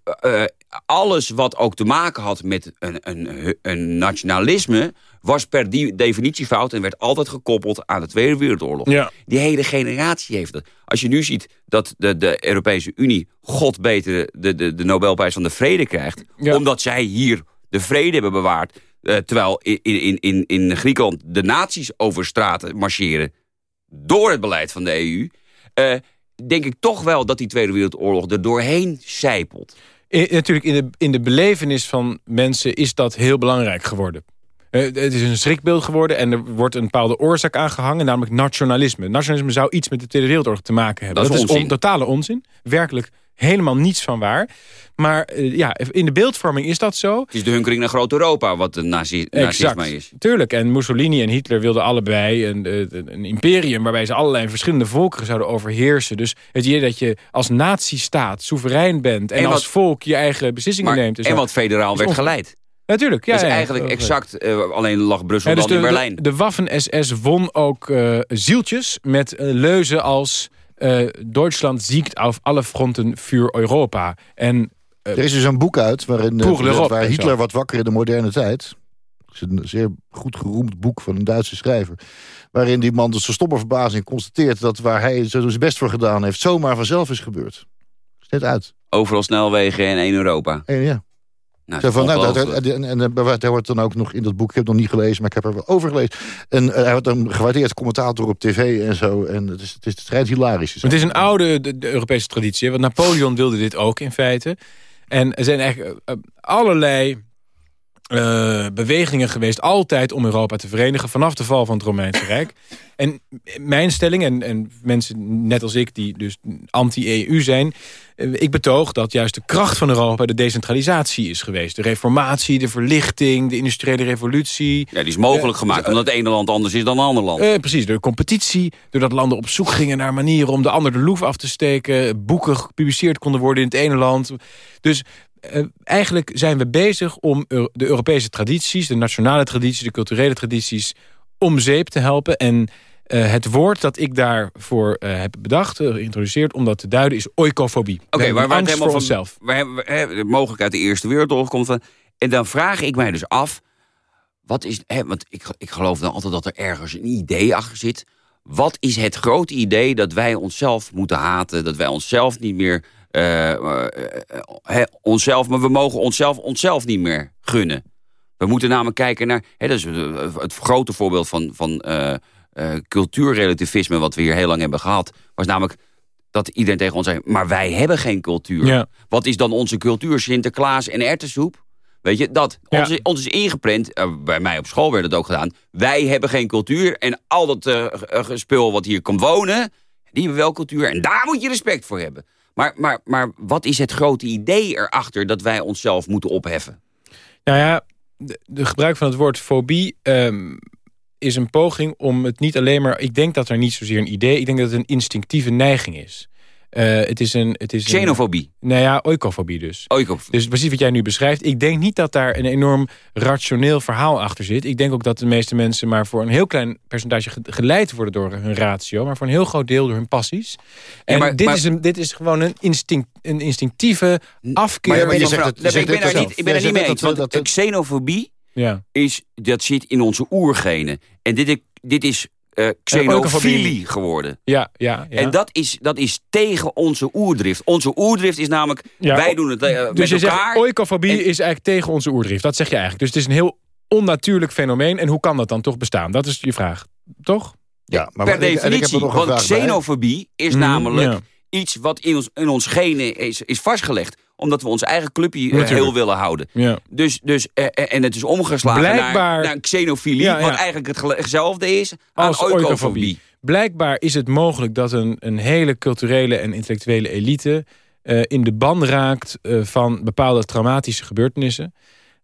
alles wat ook te maken had met een, een, een nationalisme... was per die definitie fout en werd altijd gekoppeld aan de Tweede Wereldoorlog. Ja. Die hele generatie heeft dat. Als je nu ziet dat de, de Europese Unie, god beter, de, de, de Nobelprijs van de Vrede krijgt... Ja. omdat zij hier de vrede hebben bewaard... eh, terwijl in, in, in, in Griekenland de nazi's over straten marcheren... door het beleid van de EU... eh, denk ik toch wel dat die Tweede Wereldoorlog er doorheen zijpelt. Natuurlijk, in de, in de belevenis van mensen is dat heel belangrijk geworden. Eh, het is een schrikbeeld geworden en er wordt een bepaalde oorzaak aangehangen, namelijk nationalisme. Nationalisme zou iets met de Tweede Wereldoorlog te maken hebben. Dat is onzin. on- totale onzin. Werkelijk helemaal niets van waar. Maar eh, ja, in de beeldvorming is dat zo. Het is de hunkering naar groot Europa wat de nazi nazisme is. Tuurlijk. En Mussolini en Hitler wilden allebei een, eh, een, een imperium... waarbij ze allerlei verschillende volkeren zouden overheersen. Dus het idee dat je als nazistaat soeverein bent... en, En als volk je eigen beslissingen Maar, neemt. en wat federaal werd geleid. Natuurlijk, ja. dat is ja, eigenlijk ja. exact, eh, alleen lag Brussel Ja, dus dan in Berlijn. De, de Waffen-SS won ook eh, zieltjes met eh, leuzen als... eh, Duitsland ziekt auf alle fronten voor Europa. En Er is dus een boek uit waarin, waar Hitler zo. wat wakker in de moderne tijd. Het is een zeer goed geroemd boek van een Duitse schrijver. Waarin die man tot zijn stomme verbazing constateert dat waar hij zo zijn best voor gedaan heeft, zomaar vanzelf is gebeurd. Is net uit. Overal snelwegen en één Europa. En ja. Nou, Zo van, nou, dat, en, en, en hij wordt dan ook nog in dat boek, ik heb het nog niet gelezen, maar ik heb er wel over gelezen. En eh, hij wordt een gewaardeerd commentator op tv en zo. En het is, het is, het schijnt hilarisch. Het is een oude de, de Europese traditie. hè, Want Napoleon wilde dit ook in feite. En er zijn eigenlijk eh, allerlei eh, bewegingen geweest... altijd om Europa te verenigen... vanaf de val van het Romeinse Rijk. En mijn stelling, en, en mensen net als ik... die dus anti-EU zijn... eh, ik betoog dat juist de kracht van Europa... de decentralisatie is geweest. De reformatie, de verlichting, de industriële revolutie... Ja, die is mogelijk gemaakt, omdat het ene land anders is dan een ander land. Eh, precies, door de competitie. Doordat landen op zoek gingen naar manieren om de ander de loef af te steken. Boeken gepubliceerd konden worden in het ene land. Dus eh, eigenlijk zijn we bezig om de Europese tradities... de nationale tradities, de culturele tradities... om zeep te helpen. En eh, het woord dat ik daarvoor eh, heb bedacht, geïntroduceerd... om dat te duiden, is oikofobie. Oké, We waar waar het angst helemaal voor van onszelf. Waar we- mogelijk uit de Eerste Wereldoorlog komt van. En dan vraag ik mij dus af. wat is, hè, want ik, ik geloof dan altijd dat er ergens een idee achter zit. Wat is het grote idee dat wij onszelf moeten haten? Dat wij onszelf niet meer, eh, eh, eh, hè, onszelf, maar we mogen onszelf onszelf niet meer gunnen. We moeten namelijk kijken naar, hè, dat is eh, het grote voorbeeld van, van eh, eh, cultuurrelativisme wat we hier heel lang hebben gehad, was namelijk dat iedereen tegen ons zei, maar wij hebben geen cultuur. Ja. Wat is dan onze cultuur? Sinterklaas en erwtensoep? Weet je, dat. Ja. Ons, is- ons is ingeprent, eh, bij mij op school werd het ook gedaan. Wij hebben geen cultuur en al dat eh, eh, spul wat hier komt wonen, die hebben wel cultuur. En daar moet je respect voor hebben. Maar, maar, maar wat is het grote idee erachter dat wij onszelf moeten opheffen? Nou ja, de, gebruik van het woord fobie ehm, is een poging om het niet alleen maar... Ik denk dat er niet zozeer een idee... Ik denk dat het een instinctieve neiging is. Eh, het is een... Het is een- Xenofobie. nou ja, oikofobie dus. Dus precies wat jij nu beschrijft. Ik denk niet dat daar een enorm rationeel verhaal achter zit. Ik denk ook dat de meeste mensen maar voor een heel klein percentage ge- geleid worden door hun ratio. Maar voor een heel groot deel door hun passies. En maar- dit, maar- is een, dit is gewoon een, instinct, een instinctieve afkeer. Maar- maar je zegt het- je zegt ik ben, daar niet, ik ben er niet mee eens. dat- Want dat- xenofobie ja. is, dat zit in onze oergenen. En dit, dit is eh oikofobie. xenofilie geworden. Ja, ja, ja. En dat is, dat is tegen onze oerdrift. Onze oerdrift is namelijk, Ja, wij doen het eh, dus met je elkaar. zegt, oikofobie En- is eigenlijk tegen onze oerdrift. Dat zeg je eigenlijk. Dus het is een heel onnatuurlijk fenomeen. En hoe kan dat dan toch bestaan? Dat is je vraag. Toch? Ja, maar per er definitie. nog een Want bij. xenofobie is Mhm, namelijk ja. iets wat in ons, in ons genen is, is vastgelegd. Omdat we ons eigen clubje eh, heel willen houden. Ja. Dus, dus, eh, eh, en het is omgeslagen Blijkbaar- naar, naar xenofilie. Ja, ja. Wat eigenlijk hetzelfde is aan Als oikofobie. Blijkbaar is het mogelijk dat een, een hele culturele en intellectuele elite... in de ban raakt van bepaalde traumatische gebeurtenissen.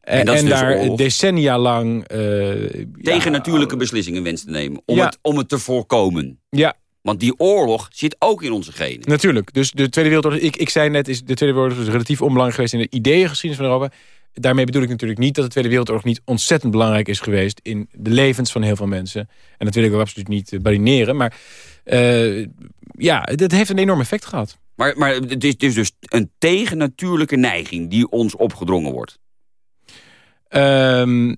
En dus daar decennia lang... Tegen ja, natuurlijke beslissingen wensen te nemen. Om, Ja. het, om het te voorkomen. Ja, Want die oorlog zit ook in onze genen. Natuurlijk. Dus de Tweede Wereldoorlog, ik, ik zei net, is de Tweede Wereldoorlog is relatief onbelangrijk geweest in de ideeëngeschiedenis van Europa. Daarmee bedoel ik natuurlijk niet dat de Tweede Wereldoorlog niet ontzettend belangrijk is geweest in de levens van heel veel mensen. En dat wil ik ook absoluut niet eh, badineren. Maar eh, ja, het heeft een enorm effect gehad. Maar, maar het, is, het is dus een tegennatuurlijke neiging die ons opgedrongen wordt. Ehm,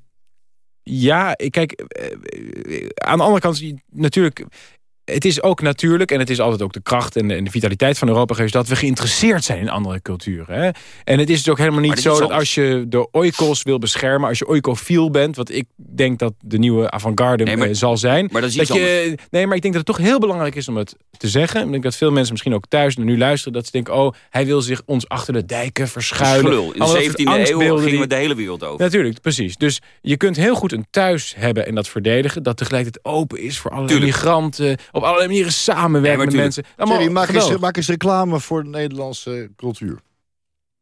ja, ik- kijk, eh, aan de andere kant, natuurlijk, het is ook natuurlijk, en het is altijd ook de kracht en de, en de vitaliteit van Europa geweest, dat we geïnteresseerd zijn in andere culturen. Hè? En het is dus ook helemaal niet zo dat als je de oikos wil beschermen, als je oikofiel bent, wat ik denk dat de nieuwe avant-garde Nee, eh, zal zijn. maar dat je, nee, maar ik denk dat het toch heel belangrijk is om het te zeggen. Ik denk dat veel mensen misschien ook thuis nu luisteren, dat ze denken, oh, hij wil zich ons achter de dijken verschuilen. Gelul. In de Allemaal 17e eeuw gingen die- we de hele wereld over. Natuurlijk, precies. Dus je kunt heel goed een thuis hebben en dat verdedigen... dat tegelijkertijd open is voor Tuurlijk. migranten... op allerlei manieren samenwerken met mensen. Allemaal maak eens, geweldig. maak eens reclame voor de Nederlandse cultuur.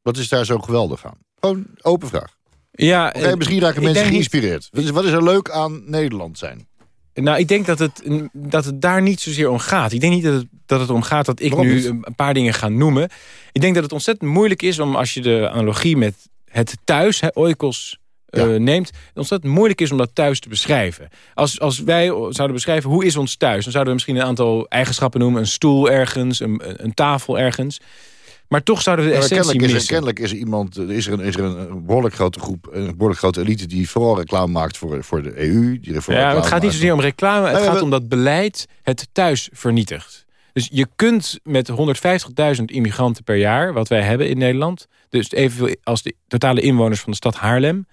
Wat is daar zo geweldig aan? Gewoon open vraag. Ja, eh, misschien raken mensen geïnspireerd. Wat is, wat is er leuk aan Nederland zijn? Nou, ik denk dat het, dat het daar niet zozeer om gaat. Ik denk niet dat het, dat het om gaat dat ik Waarom nu niet? een paar dingen ga noemen. Ik denk dat het ontzettend moeilijk is om als je de analogie met het thuis, hè, oikos, eh, neemt... het ontzettend moeilijk is om dat thuis te beschrijven. Als, als wij zouden beschrijven hoe is ons thuis... dan zouden we misschien een aantal eigenschappen noemen. Een stoel ergens, een, een tafel ergens. Maar toch zouden we de Ja, essentie kennelijk, is er, missen. kennelijk is er iemand, is er, een, is er een behoorlijk grote groep, een behoorlijk grote elite die vooral reclame maakt voor, voor de EU. Die voor Ja, het gaat niet zozeer om reclame. Het Nee, gaat om dat beleid het thuis vernietigt. Dus je kunt met 150.000 immigranten per jaar, wat wij hebben in Nederland... dus evenveel als de totale inwoners van de stad Haarlem...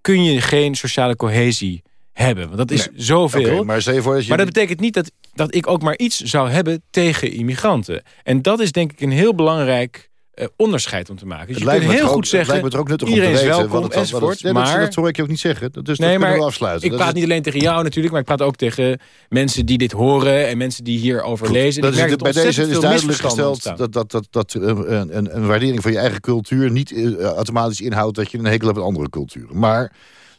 kun je geen sociale cohesie hebben. Want dat is Nee. zoveel. Oké, maar dat je... Maar dat betekent niet dat, dat ik ook maar iets zou hebben tegen immigranten. En dat is denk ik een heel belangrijk eh, onderscheid om te maken. Dus het je lijkt kunt heel goed zeggen, het lijkt me toch ook nuttig iedereen om te is weten welkom het, het- enzovoort. Maar dat hoor ik je ook niet zeggen. Dat, dus nee, dat kunnen maar we afsluiten. ik Dat praat is- niet alleen tegen jou natuurlijk, maar ik praat ook tegen mensen die dit horen en mensen die hierover Goed, lezen. dat is, bij deze is duidelijk gesteld dat, dat, dat, dat eh, een, een, een waardering van je eigen cultuur niet eh, automatisch inhoudt dat je een hekel hebt aan andere culturen. Maar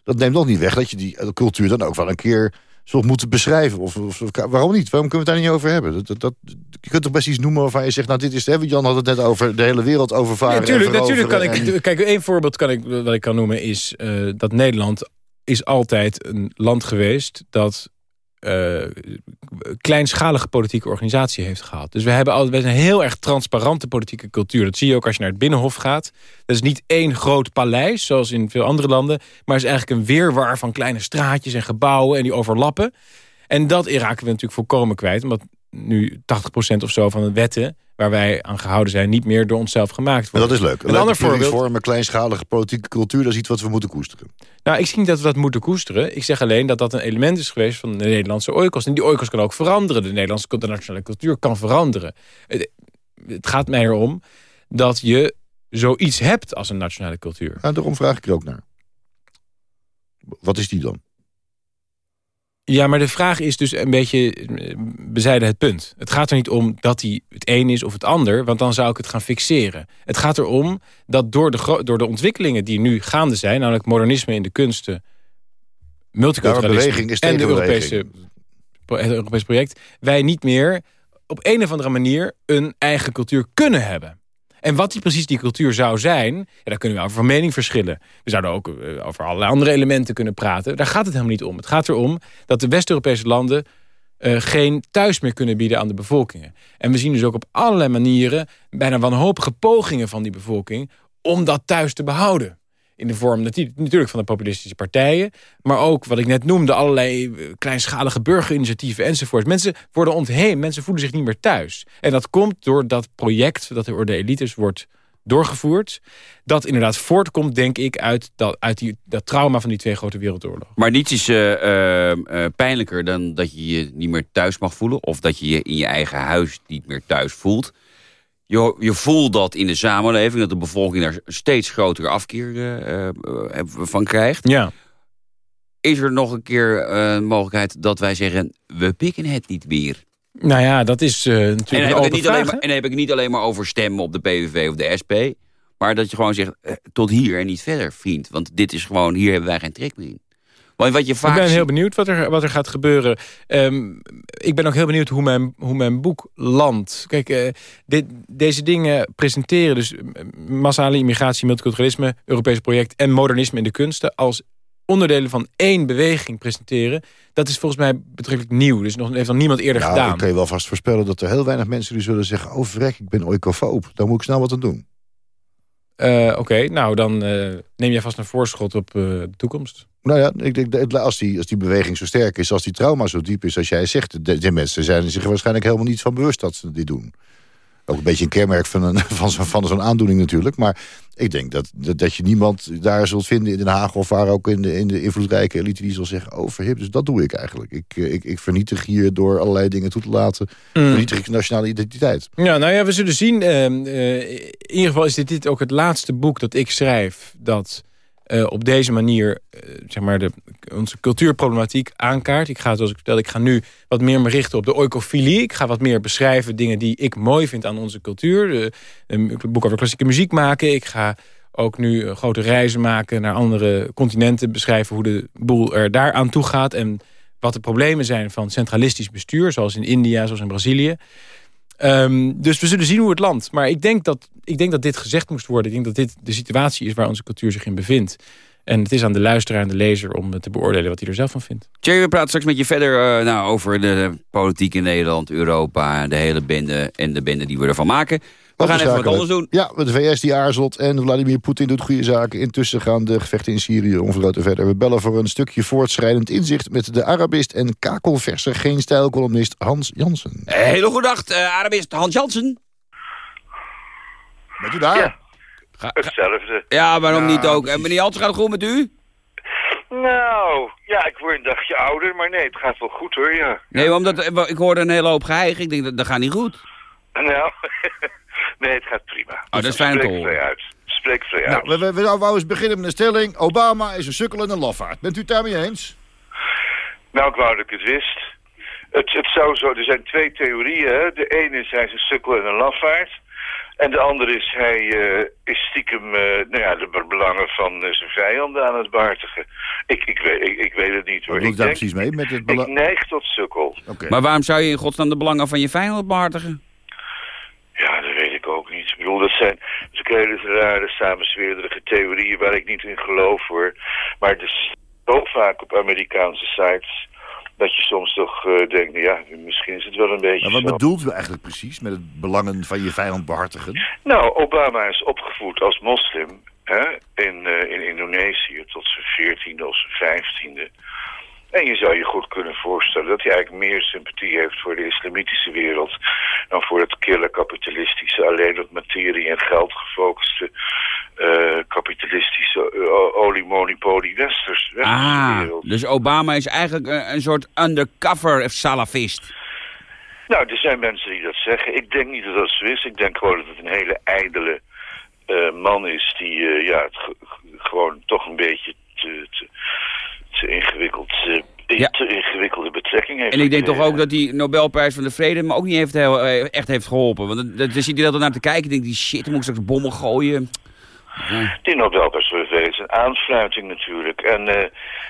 dat neemt nog niet weg dat je die cultuur dan ook wel een keer zult moeten beschrijven. Of, of, waarom niet? Waarom kunnen we het daar niet over hebben? Dat, dat, dat- je kunt toch best iets noemen waarvan je zegt, nou dit is, hè, Jan had het net over de hele wereld overvaren. en natuurlijk, natuurlijk kan ik. Kijk, één voorbeeld kan ik, wat ik kan noemen is eh, dat Nederland is altijd een land geweest dat eh, kleinschalige politieke organisatie heeft gehad. Dus we hebben altijd een heel erg transparante politieke cultuur. Dat zie je ook als je naar het Binnenhof gaat. Dat is niet één groot paleis, zoals in veel andere landen... maar is eigenlijk een weerwar van kleine straatjes en gebouwen... en die overlappen. En dat raken we natuurlijk volkomen kwijt... omdat nu 80% of zo van de wetten waar wij aan gehouden zijn... niet meer door onszelf gemaakt worden. dat is leuk. Een, ander voorbeeld... vorm, een kleinschalige politieke cultuur... dat is iets wat we moeten koesteren. Nou, ik zie niet dat we dat moeten koesteren. Ik zeg alleen dat dat een element is geweest van de Nederlandse oikos. En die oikos kan ook veranderen. De Nederlandse de nationale cultuur kan veranderen. Het, het gaat mij erom dat je zoiets hebt als een nationale cultuur. Ja, daarom vraag ik er ook naar. Wat is die dan? Ja, maar de vraag is dus een beetje eh, bezijden het punt. Het gaat er niet om dat hij het een is of het ander, want dan zou ik het gaan fixeren. Het gaat erom dat door de, door de ontwikkelingen die nu gaande zijn, namelijk modernisme in de kunsten, multiculturalisme en de Europese, het Europese project, wij niet meer op een of andere manier een eigen cultuur kunnen hebben. En wat die precies die cultuur zou zijn, daar kunnen we over van mening verschillen. We zouden ook eh, over allerlei andere elementen kunnen praten. Daar gaat het helemaal niet om. Het gaat erom dat de West-Europese landen uh, geen thuis meer kunnen bieden aan de bevolkingen. En we zien dus ook op allerlei manieren bijna wanhopige pogingen van die bevolking om dat thuis te behouden in de vorm natuurlijk van de populistische partijen... maar ook, wat ik net noemde, allerlei eh, kleinschalige burgerinitiatieven enzovoort. Mensen worden ontheen, mensen voelen zich niet meer thuis. En dat komt door dat project dat door de elites wordt doorgevoerd. Dat inderdaad voortkomt, denk ik, uit, dat, uit die, dat trauma van die twee grote wereldoorlogen. Maar niets is uh, uh, pijnlijker dan dat je je niet meer thuis mag voelen... of dat je je in je eigen huis niet meer thuis voelt je, je voelt dat in de samenleving, dat de bevolking daar steeds grotere afkeer uh, van krijgt. Ja. Is er nog een keer een mogelijkheid dat wij zeggen, we pikken het niet meer? Nou ja, dat is natuurlijk en heb ik niet alleen maar, en dan heb ik niet alleen maar over stemmen op de PVV of de SP... maar dat je gewoon zegt, tot hier en niet verder, vriend. Want dit is gewoon, hier hebben wij geen trek meer in. Wat je vaak ik ben heel benieuwd wat er, wat er gaat gebeuren. Ehm, ik ben ook heel benieuwd hoe mijn, hoe mijn boek landt. Kijk, uh, dit, deze dingen presenteren, dus eh, massale immigratie, multiculturalisme, Europees project en modernisme in de kunsten, als onderdelen van één beweging presenteren... dat is volgens mij betrekkelijk nieuw. Dus nog, heeft nog niemand eerder nou, gedaan. Ik kan je wel vast voorspellen dat er heel weinig mensen die zullen zeggen... oh vrek, ik ben oikofoob, daar moet ik snel wat aan doen. Uh, Oké, nou dan neem jij vast een voorschot op de toekomst. Nou ja, ik denk, als die, als die beweging zo sterk is, als die trauma zo diep is, als jij zegt, de, de mensen zijn zich waarschijnlijk helemaal niet van bewust dat ze dit doen. Ook een beetje een kenmerk van, een, van zo'n van zo'n aandoening natuurlijk. Maar ik denk dat, dat, dat, je niemand daar zult vinden in Den Haag... of waar ook in de, in de invloedrijke elite die zal zeggen... oh, verhip, dus dat doe ik eigenlijk. Ik, eh, ik, ik vernietig hier door allerlei dingen toe te laten... Mm. vernietig ik nationale identiteit. Ja, nou ja, we zullen zien. Uh, uh, in ieder geval is dit, dit ook het laatste boek dat ik schrijf... dat uh, op deze manier uh, zeg maar de, onze cultuurproblematiek aankaart. Ik ga, zoals ik vertelde, ik ga nu wat meer me richten op de oikofilie. Ik ga wat meer beschrijven dingen die ik mooi vind aan onze cultuur. Een boek over klassieke muziek maken. Ik ga ook nu grote reizen maken naar andere continenten. Beschrijven hoe de boel er daar aan toe gaat. En wat de problemen zijn van centralistisch bestuur. Zoals in India, zoals in Brazilië. Um, dus we zullen zien hoe het landt. Maar ik denk, dat, ik denk dat dit gezegd moest worden. Ik denk dat dit de situatie is waar onze cultuur zich in bevindt. En het is aan de luisteraar en de lezer om te beoordelen wat hij er zelf van vindt. Thierry, we praten straks met je verder uh, nou, over de politiek in Nederland, Europa... de hele bende en de bende die we ervan maken. We gaan even wat anders doen. Ja, de VS die aarzelt en Vladimir Poetin doet goede zaken. Intussen gaan de gevechten in Syrië onvergroten verder. We bellen voor een stukje voortschrijdend inzicht... met de Arabist en kakelverse geen stijlcolumnist Hans Jansen. Hele goede dag, uh, Arabist Hans Jansen. Bent u daar? Ja, hetzelfde. Ja, waarom niet ook? En meneer Jansen, gaat het goed met u? Nou, ja, ik word een dagje ouder, maar nee, het gaat wel goed hoor, ja. Nee, omdat ik hoorde een hele hoop geheig. Ik denk, dat, dat gaat niet goed. Nou, Nee, het gaat prima. Oh, dat is fijn te horen. uit. Spreek vrij nou, uit. We, we, we eens beginnen met een stelling. Obama is een sukkel en een lafaard. Bent u het daarmee eens? Nou, ik wou dat ik het wist. Het, het zou zo, er zijn twee theorieën. Hè? De ene is hij is een sukkel en een lafaard. En de andere is hij uh, is stiekem uh, nou ja, de belangen van uh, zijn vijanden aan het behartigen. Ik, ik, weet, ik, ik weet het niet hoor. ik, daar precies mee met het ik neig tot sukkel. Okay. Maar waarom zou je in godsnaam de belangen van je vijanden behartigen? Ja, ik bedoel, dat zijn natuurlijk hele rare samensweerderige theorieën waar ik niet in geloof hoor. Maar er zo vaak op Amerikaanse sites dat je soms toch uh, denkt, nou ja, misschien is het wel een beetje Maar wat bedoelt u eigenlijk precies met het belangen van je vijand behartigen? Nou, Obama is opgevoed als moslim hè, in, uh, in Indonesië tot zijn veertiende of zijn vijftiende. En je zou je goed kunnen voorstellen dat hij eigenlijk meer sympathie heeft voor de islamitische wereld dan voor het kille kapitalistische, alleen op materie en geld gefocuste uh, kapitalistische uh, oliemonopolie westers, ah, wereld. Dus Obama is eigenlijk een, een soort undercover salafist. Nou, er zijn mensen die dat zeggen. Ik denk niet dat dat zo is. Ik denk gewoon dat het een hele ijdele uh, man is die ja, het gewoon toch een beetje te, te, te ingewikkeld ja. te ingewikkelde betrekking heeft. En ik denk toch ook dat die Nobelprijs van de Vrede me ook niet heeft heel, echt heeft geholpen. Want dan zit hij er naar te kijken en denk die shit, dan moet ik straks bommen gooien. Ja. Die Nobelprijs voor de Vrede is een aanfluiting natuurlijk. En, uh,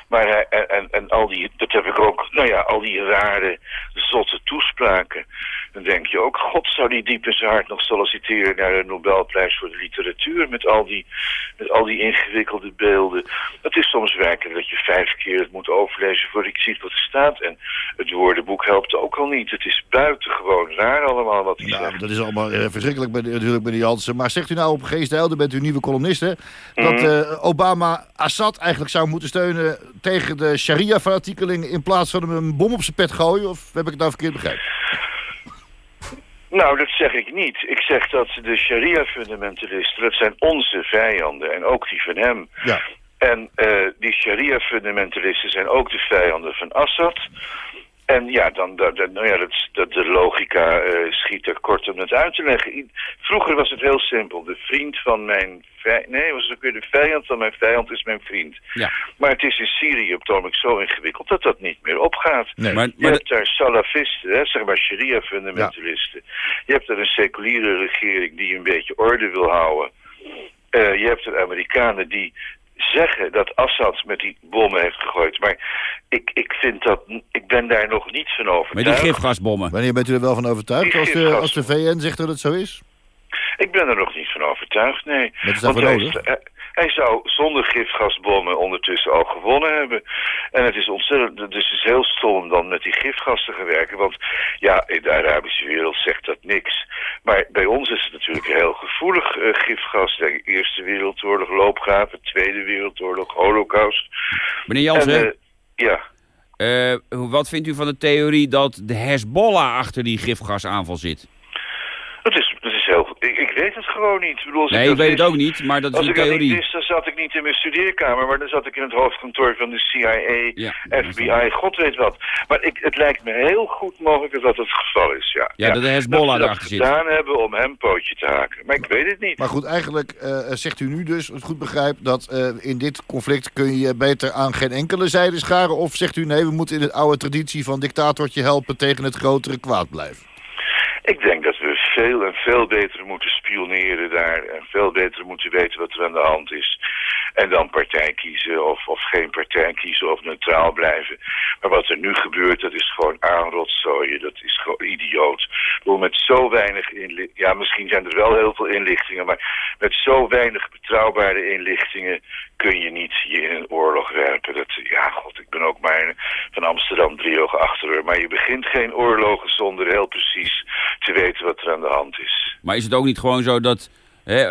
maar en, en, en al die, dat heb ik ook, nou ja, al die rare, zotte toespraken. Dan denk je ook, god zou die diep in zijn hart nog solliciteren naar de Nobelprijs voor de literatuur met al die, met al die ingewikkelde beelden. Het is soms werkelijk dat je vijf keer het moet overlezen voordat je ziet wat er staat. En het woordenboek helpt ook al niet. Het is buitengewoon raar allemaal wat hij ja, zegt. Dat is allemaal uh, verschrikkelijk bij natuurlijk bij de Jansen. Maar zegt u nou op geen stijl, bent u nieuwe columnist, hè, dat uh, Obama Assad eigenlijk zou moeten steunen tegen de sharia-fanatiekeling in plaats van hem een bom op zijn pet gooien? Of heb ik het nou verkeerd begrepen? Nou, dat zeg ik niet. Ik zeg dat de sharia-fundamentalisten, dat zijn onze vijanden en ook die van hem. Ja. En uh, die sharia-fundamentalisten zijn ook de vijanden van Assad. En ja, dan, dan, nou ja dat, dat, de logica uh, schiet er kort om het uit te leggen. Vroeger was het heel simpel. De vriend van mijn vijand... Nee, was het ook weer de vijand van mijn vijand is mijn vriend. Ja. Maar het is in Syrië op het ogenblik zo ingewikkeld dat dat niet meer opgaat. Nee, maar, je maar hebt daar salafisten, hè, zeg maar sharia-fundamentalisten. Ja. Je hebt daar een seculiere regering die een beetje orde wil houden. Uh, je hebt er Amerikanen die zeggen dat Assad met die bommen heeft gegooid. Maar ik, ik vind dat... Ik ben daar nog niet van overtuigd. Met die gifgasbommen. Wanneer bent u er wel van overtuigd als de, als de VN zegt dat het zo is? Ik ben er nog niet van overtuigd, nee. Wat is daarvoor nodig? Hij, hij zou zonder gifgasbommen ondertussen al gewonnen hebben. En het is ontzettend... Dus het is heel stom om dan met die gifgas te gaan werken. Want ja, in de Arabische wereld zegt dat niks. Maar bij ons is het natuurlijk heel gevoelig uh, gifgas. Denk, Eerste Wereldoorlog, loopgraven, Tweede Wereldoorlog, holocaust. Meneer Jansen, en, uh, ja. Uh, wat vindt u van de theorie dat de Hezbollah achter die gifgasaanval zit? Dat is, dat is heel... Ik, ik weet het gewoon niet. Ik bedoel, als nee, ik, ik weet het ook niet, maar dat is als een ik theorie. dat niet wist, dan zat ik niet in mijn studeerkamer, maar dan zat ik in het hoofdkantoor van de CIA, ja, FBI, god weet wat. Maar ik, het lijkt me heel goed mogelijk dat dat het geval is, ja. Ja, dat de Hezbollah dat erachter ze zit. dat gedaan hebben om hem pootje te haken. Maar ik weet het niet. Maar goed, eigenlijk uh, zegt u nu dus, als ik het goed begrijp... dat uh, in dit conflict kun je beter aan geen enkele zijde scharen... of zegt u nee, we moeten in de oude traditie van dictatortje helpen... tegen het grotere kwaad blijven? Ik denk dat we veel en veel beter moeten spioneren daar. En veel beter moeten weten wat er aan de hand is. En dan partij kiezen of, of geen partij kiezen of neutraal blijven. Maar wat er nu gebeurt, dat is gewoon aanrotzooien. Dat is gewoon idioot. Bedoel, met zo weinig inlichtingen... Ja, misschien zijn er wel heel veel inlichtingen... maar met zo weinig betrouwbare inlichtingen... kun je niet je in een oorlog werpen. Dat, ja, god, ik ben ook maar Amsterdam driehoog achter. Maar je begint geen oorlogen zonder heel precies te weten wat er aan de hand is. Maar is het ook niet gewoon zo dat... Hè,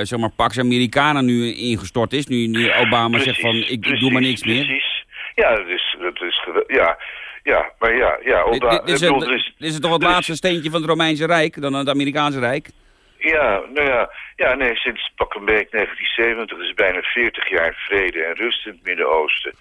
uh, zeg maar Pax Americana nu ingestort is. Nu, nu Obama precies, zegt van ik, precies, doe maar niks precies. meer. Ja, dat is, dat is ja, ja, maar ja, ja. Obama, dit, dit, is, bedoel, het, is, dit is het toch het is- laatste steentje van het Romeinse Rijk dan het Amerikaanse Rijk? Ja, nou ja, ja, nee, sinds pak een beetje 1970 is bijna 40 jaar vrede en rust in het Midden-Oosten.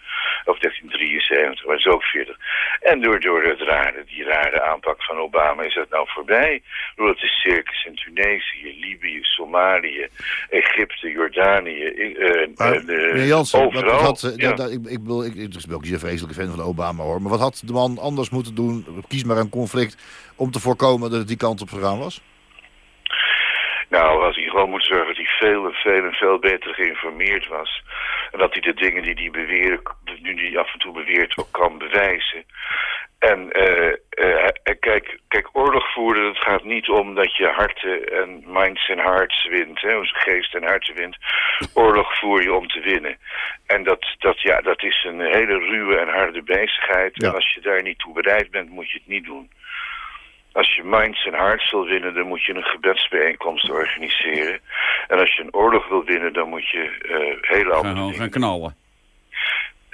Of 1973, maar zo 40. En door, door het rare, die rare aanpak van Obama is dat nou voorbij. Bedoel, het is circus in Tunesië, Libië, Somalië, Egypte, Jordanië, eh, Maar, eh, meneer Jansen, wat, overal. wat had, eh, ja. dat- dat- ik, ik bedoel, ik, ik ben ook niet een vreselijke fan van Obama hoor. Maar wat had de man anders moeten doen, kies maar een conflict, om te voorkomen dat het die kant op gegaan was? Nou, als hij gewoon moet zorgen dat hij veel en veel en veel beter geïnformeerd was. En dat hij de dingen die hij beweren, nu die af en toe beweert, ook kan bewijzen. En eh, eh, kijk, kijk, kijk, oorlog voeren, het gaat niet om dat je harten en minds en hearts wint, hè, onze geest en harten wint. Oorlog voer je om te winnen. En dat, dat, ja, dat is een hele ruwe en harde bezigheid. En als je daar niet toe bereid bent, moet je het niet doen. Als je minds en hearts wil winnen, dan moet je een gebedsbijeenkomst organiseren. En als je een oorlog wil winnen, dan moet je uh, hele andere Gaan, dingen gaan knallen.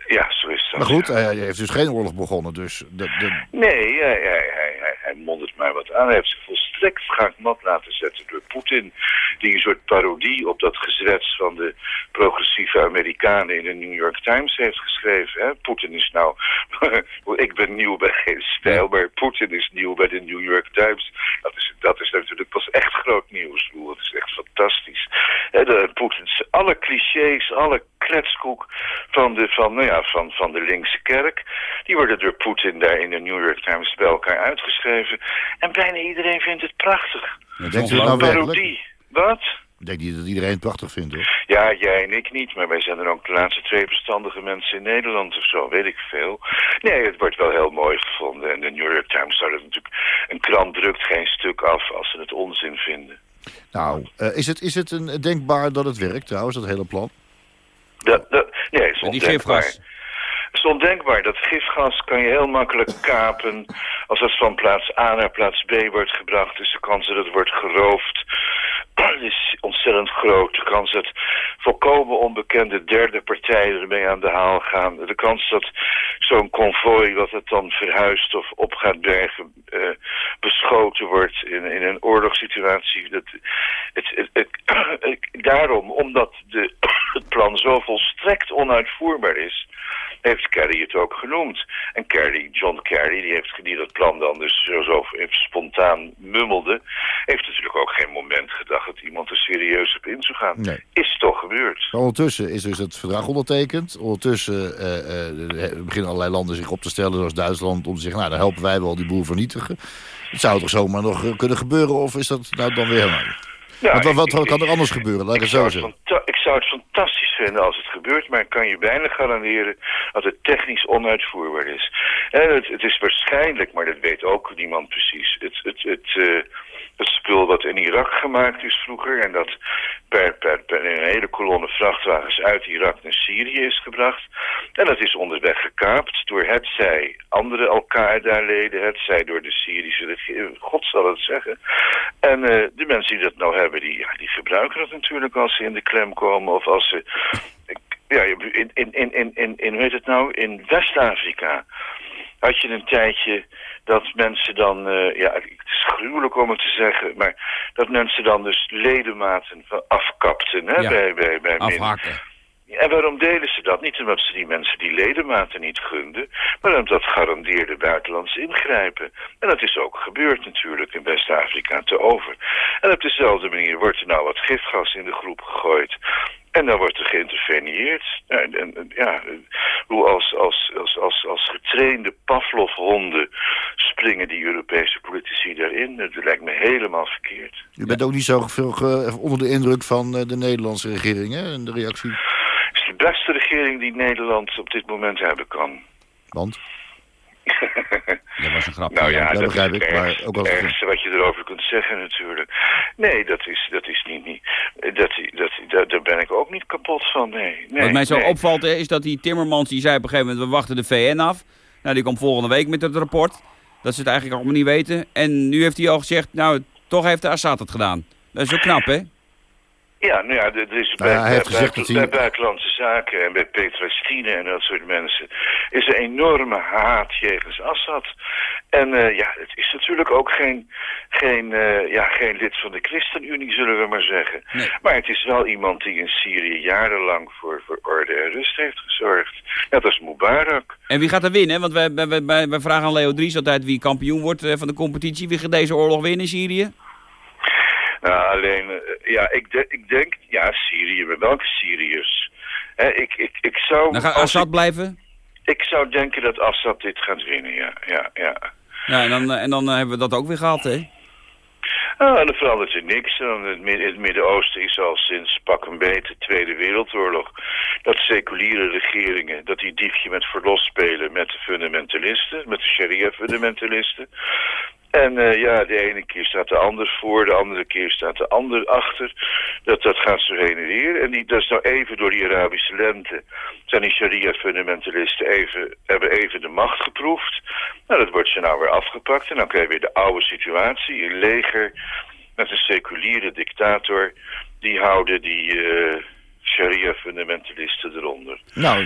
Ja, zo is dat. Maar goed, hij hij heeft dus geen oorlog begonnen. Dus de, de, Nee, hij, hij, hij, hij, hij moddert maar wat aan. Hij heeft zich volstrekt schaakmat laten zetten door Poetin. Die een soort parodie op dat gezwets van de progressieve Amerikanen in de New York Times heeft geschreven. Hè? Poetin is nou... ik ben nieuw bij geen stijl, maar Poetin is nieuw bij de New York Times. Dat is, dat is natuurlijk pas echt groot nieuws. Dat is echt fantastisch. Hè, de, Poetins, alle clichés, alle kletskoek van de, van, nou ja, van, van de linkse kerk. Die worden door Poetin daar in de New York Times bij elkaar uitgeschreven. En bijna iedereen vindt het prachtig. denkt u het nou? Parodie. Wat? Ik denk niet dat iedereen het prachtig vindt, hoor. Ja, jij en ik niet, maar wij zijn er ook de laatste twee verstandige mensen in Nederland of zo, weet ik veel. Nee, het wordt wel heel mooi gevonden. En de New York Times zou dat natuurlijk... Een krant drukt geen stuk af als ze het onzin vinden. Nou, eh, is, het, is het een, denkbaar dat het werkt, trouwens, dat hele plan? Dat, dat, nee, is ondenkbaar. Het is ondenkbaar. Dat gifgas kan je heel makkelijk kapen als het van plaats A naar plaats B wordt gebracht. Dus de kans dat het wordt geroofd is ontzettend groot. De kans dat volkomen onbekende derde partijen ermee aan de haal gaan. De kans dat zo'n konvooi wat het dan verhuist of op gaat bergen eh, beschoten wordt in, in een oorlogssituatie. Dat, het, het, daarom, omdat de, het plan zo volstrekt onuitvoerbaar is, heeft Kerry het ook genoemd. En Kerry, John Kerry, die, heeft, die dat plan dan dus zo, zo spontaan mummelde, heeft natuurlijk ook geen moment gedacht dat iemand er serieus op in zou gaan. Nee. Is toch gebeurd. Ondertussen is dus het verdrag ondertekend. Ondertussen eh, beginnen allerlei landen zich op te stellen, zoals Duitsland, om te zeggen, nou, dan helpen wij wel die boel vernietigen. Het zou toch zomaar nog eh, kunnen gebeuren, of is dat nou dan weer helemaal... Ja, wat, kan er anders gebeuren? Laat ik het zo zeggen. Zou het fantastisch vinden als het gebeurt, maar ik kan je bijna garanderen dat het technisch onuitvoerbaar is. En het, het is waarschijnlijk, maar dat weet ook niemand precies, het, het, het, eh, het spul wat in Irak gemaakt is vroeger en dat per, per, per een hele kolonne vrachtwagens uit Irak naar Syrië is gebracht. En dat is onderweg gekaapt door hetzij andere Al-Qaeda-leden, hetzij door de Syrische regering, God zal het zeggen. En eh, de mensen die dat nou hebben, die, ja, die gebruiken dat natuurlijk als ze in de klem komen of als ze... Ja, in, in, in, in, in, hoe heet het nou? In West-Afrika had je een tijdje dat mensen dan, eh, ja, het is gruwelijk om het te zeggen, maar dat mensen dan dus ledematen afkapten hè, Ja, bij, bij, bij min. Afhakken. En waarom deden ze dat? Niet omdat ze die mensen die ledematen niet gunden, maar omdat dat garandeerde buitenlands ingrijpen. En dat is ook gebeurd natuurlijk in West-Afrika te over. En op dezelfde manier wordt er nou wat gifgas in de groep gegooid. En dan wordt er geïnterveneerd. Ja, en, en- ja, hoe als, als, als, als, als getrainde Pavlov-honden springen die Europese politici daarin. Dat lijkt me helemaal verkeerd. U bent ook niet zo veel onder de indruk van eh, de Nederlandse regering, hè? En de reactie. Het is de beste regering die Nederland op dit moment hebben kan. Want? Dat was een grapje. Nou ja, dat dat, begrijp ik, het maar ergste, ook wel- het ergste wat je erover kunt zeggen natuurlijk. Nee, dat is, dat is niet... niet dat, dat, dat, daar ben ik ook niet kapot van, nee. nee Wat mij zo nee. opvalt is dat die Timmermans die zei op een gegeven moment... we wachten de VN af. Nou, die komt volgende week met het rapport. Dat ze het eigenlijk allemaal niet weten. En nu heeft hij al gezegd, nou, toch heeft de Assad het gedaan. Dat is wel knap, hè? Ja, nou ja, er is Nou bij, bij, gezegd bij- dat hij- bij buitenlandse zaken en bij Petra Stine en dat soort mensen is er enorme haat jegens Assad. En eh, ja, het is natuurlijk ook geen, geen, eh, ja, geen lid van de ChristenUnie, zullen we maar zeggen. Maar het is wel iemand die in Syrië jarenlang voor, voor orde en rust heeft gezorgd. Net als Mubarak. En wie gaat er winnen? Want wij, wij, wij, wij vragen aan Leo Dries altijd wie kampioen wordt eh, van de competitie. Wie gaat deze oorlog winnen in Syrië? Nou, alleen, eh, ja, ik, de- ik denk, ja, Syrië, welke Syriërs? Hè, ik, ik, ik zou... Dan gaat Assad ik- blijven? Ik zou denken dat Assad dit gaat winnen, ja. ja, ja. Ja, en dan, eh, en dan eh, hebben we dat ook weer gehad, hè? Ah, en dan verandert er niks. Het Midden-Oosten is al sinds pak een beet de Tweede Wereldoorlog. Dat seculiere regeringen, dat die diefje met verlos spelen met de fundamentalisten, met de sharia-fundamentalisten. En uh, ja, de ene keer staat de ander voor, de andere keer staat de ander achter. Dat, dat gaat zo heen en weer. En die, dat is nou even door die Arabische lente. Zijn die sharia-fundamentalisten even, hebben even de macht geproefd. Nou, dat wordt ze nou weer afgepakt. En dan krijg je weer de oude situatie. Een leger met een seculiere dictator. Die houden die... Uh, sharia-fundamentalisten eronder. Nou, 60%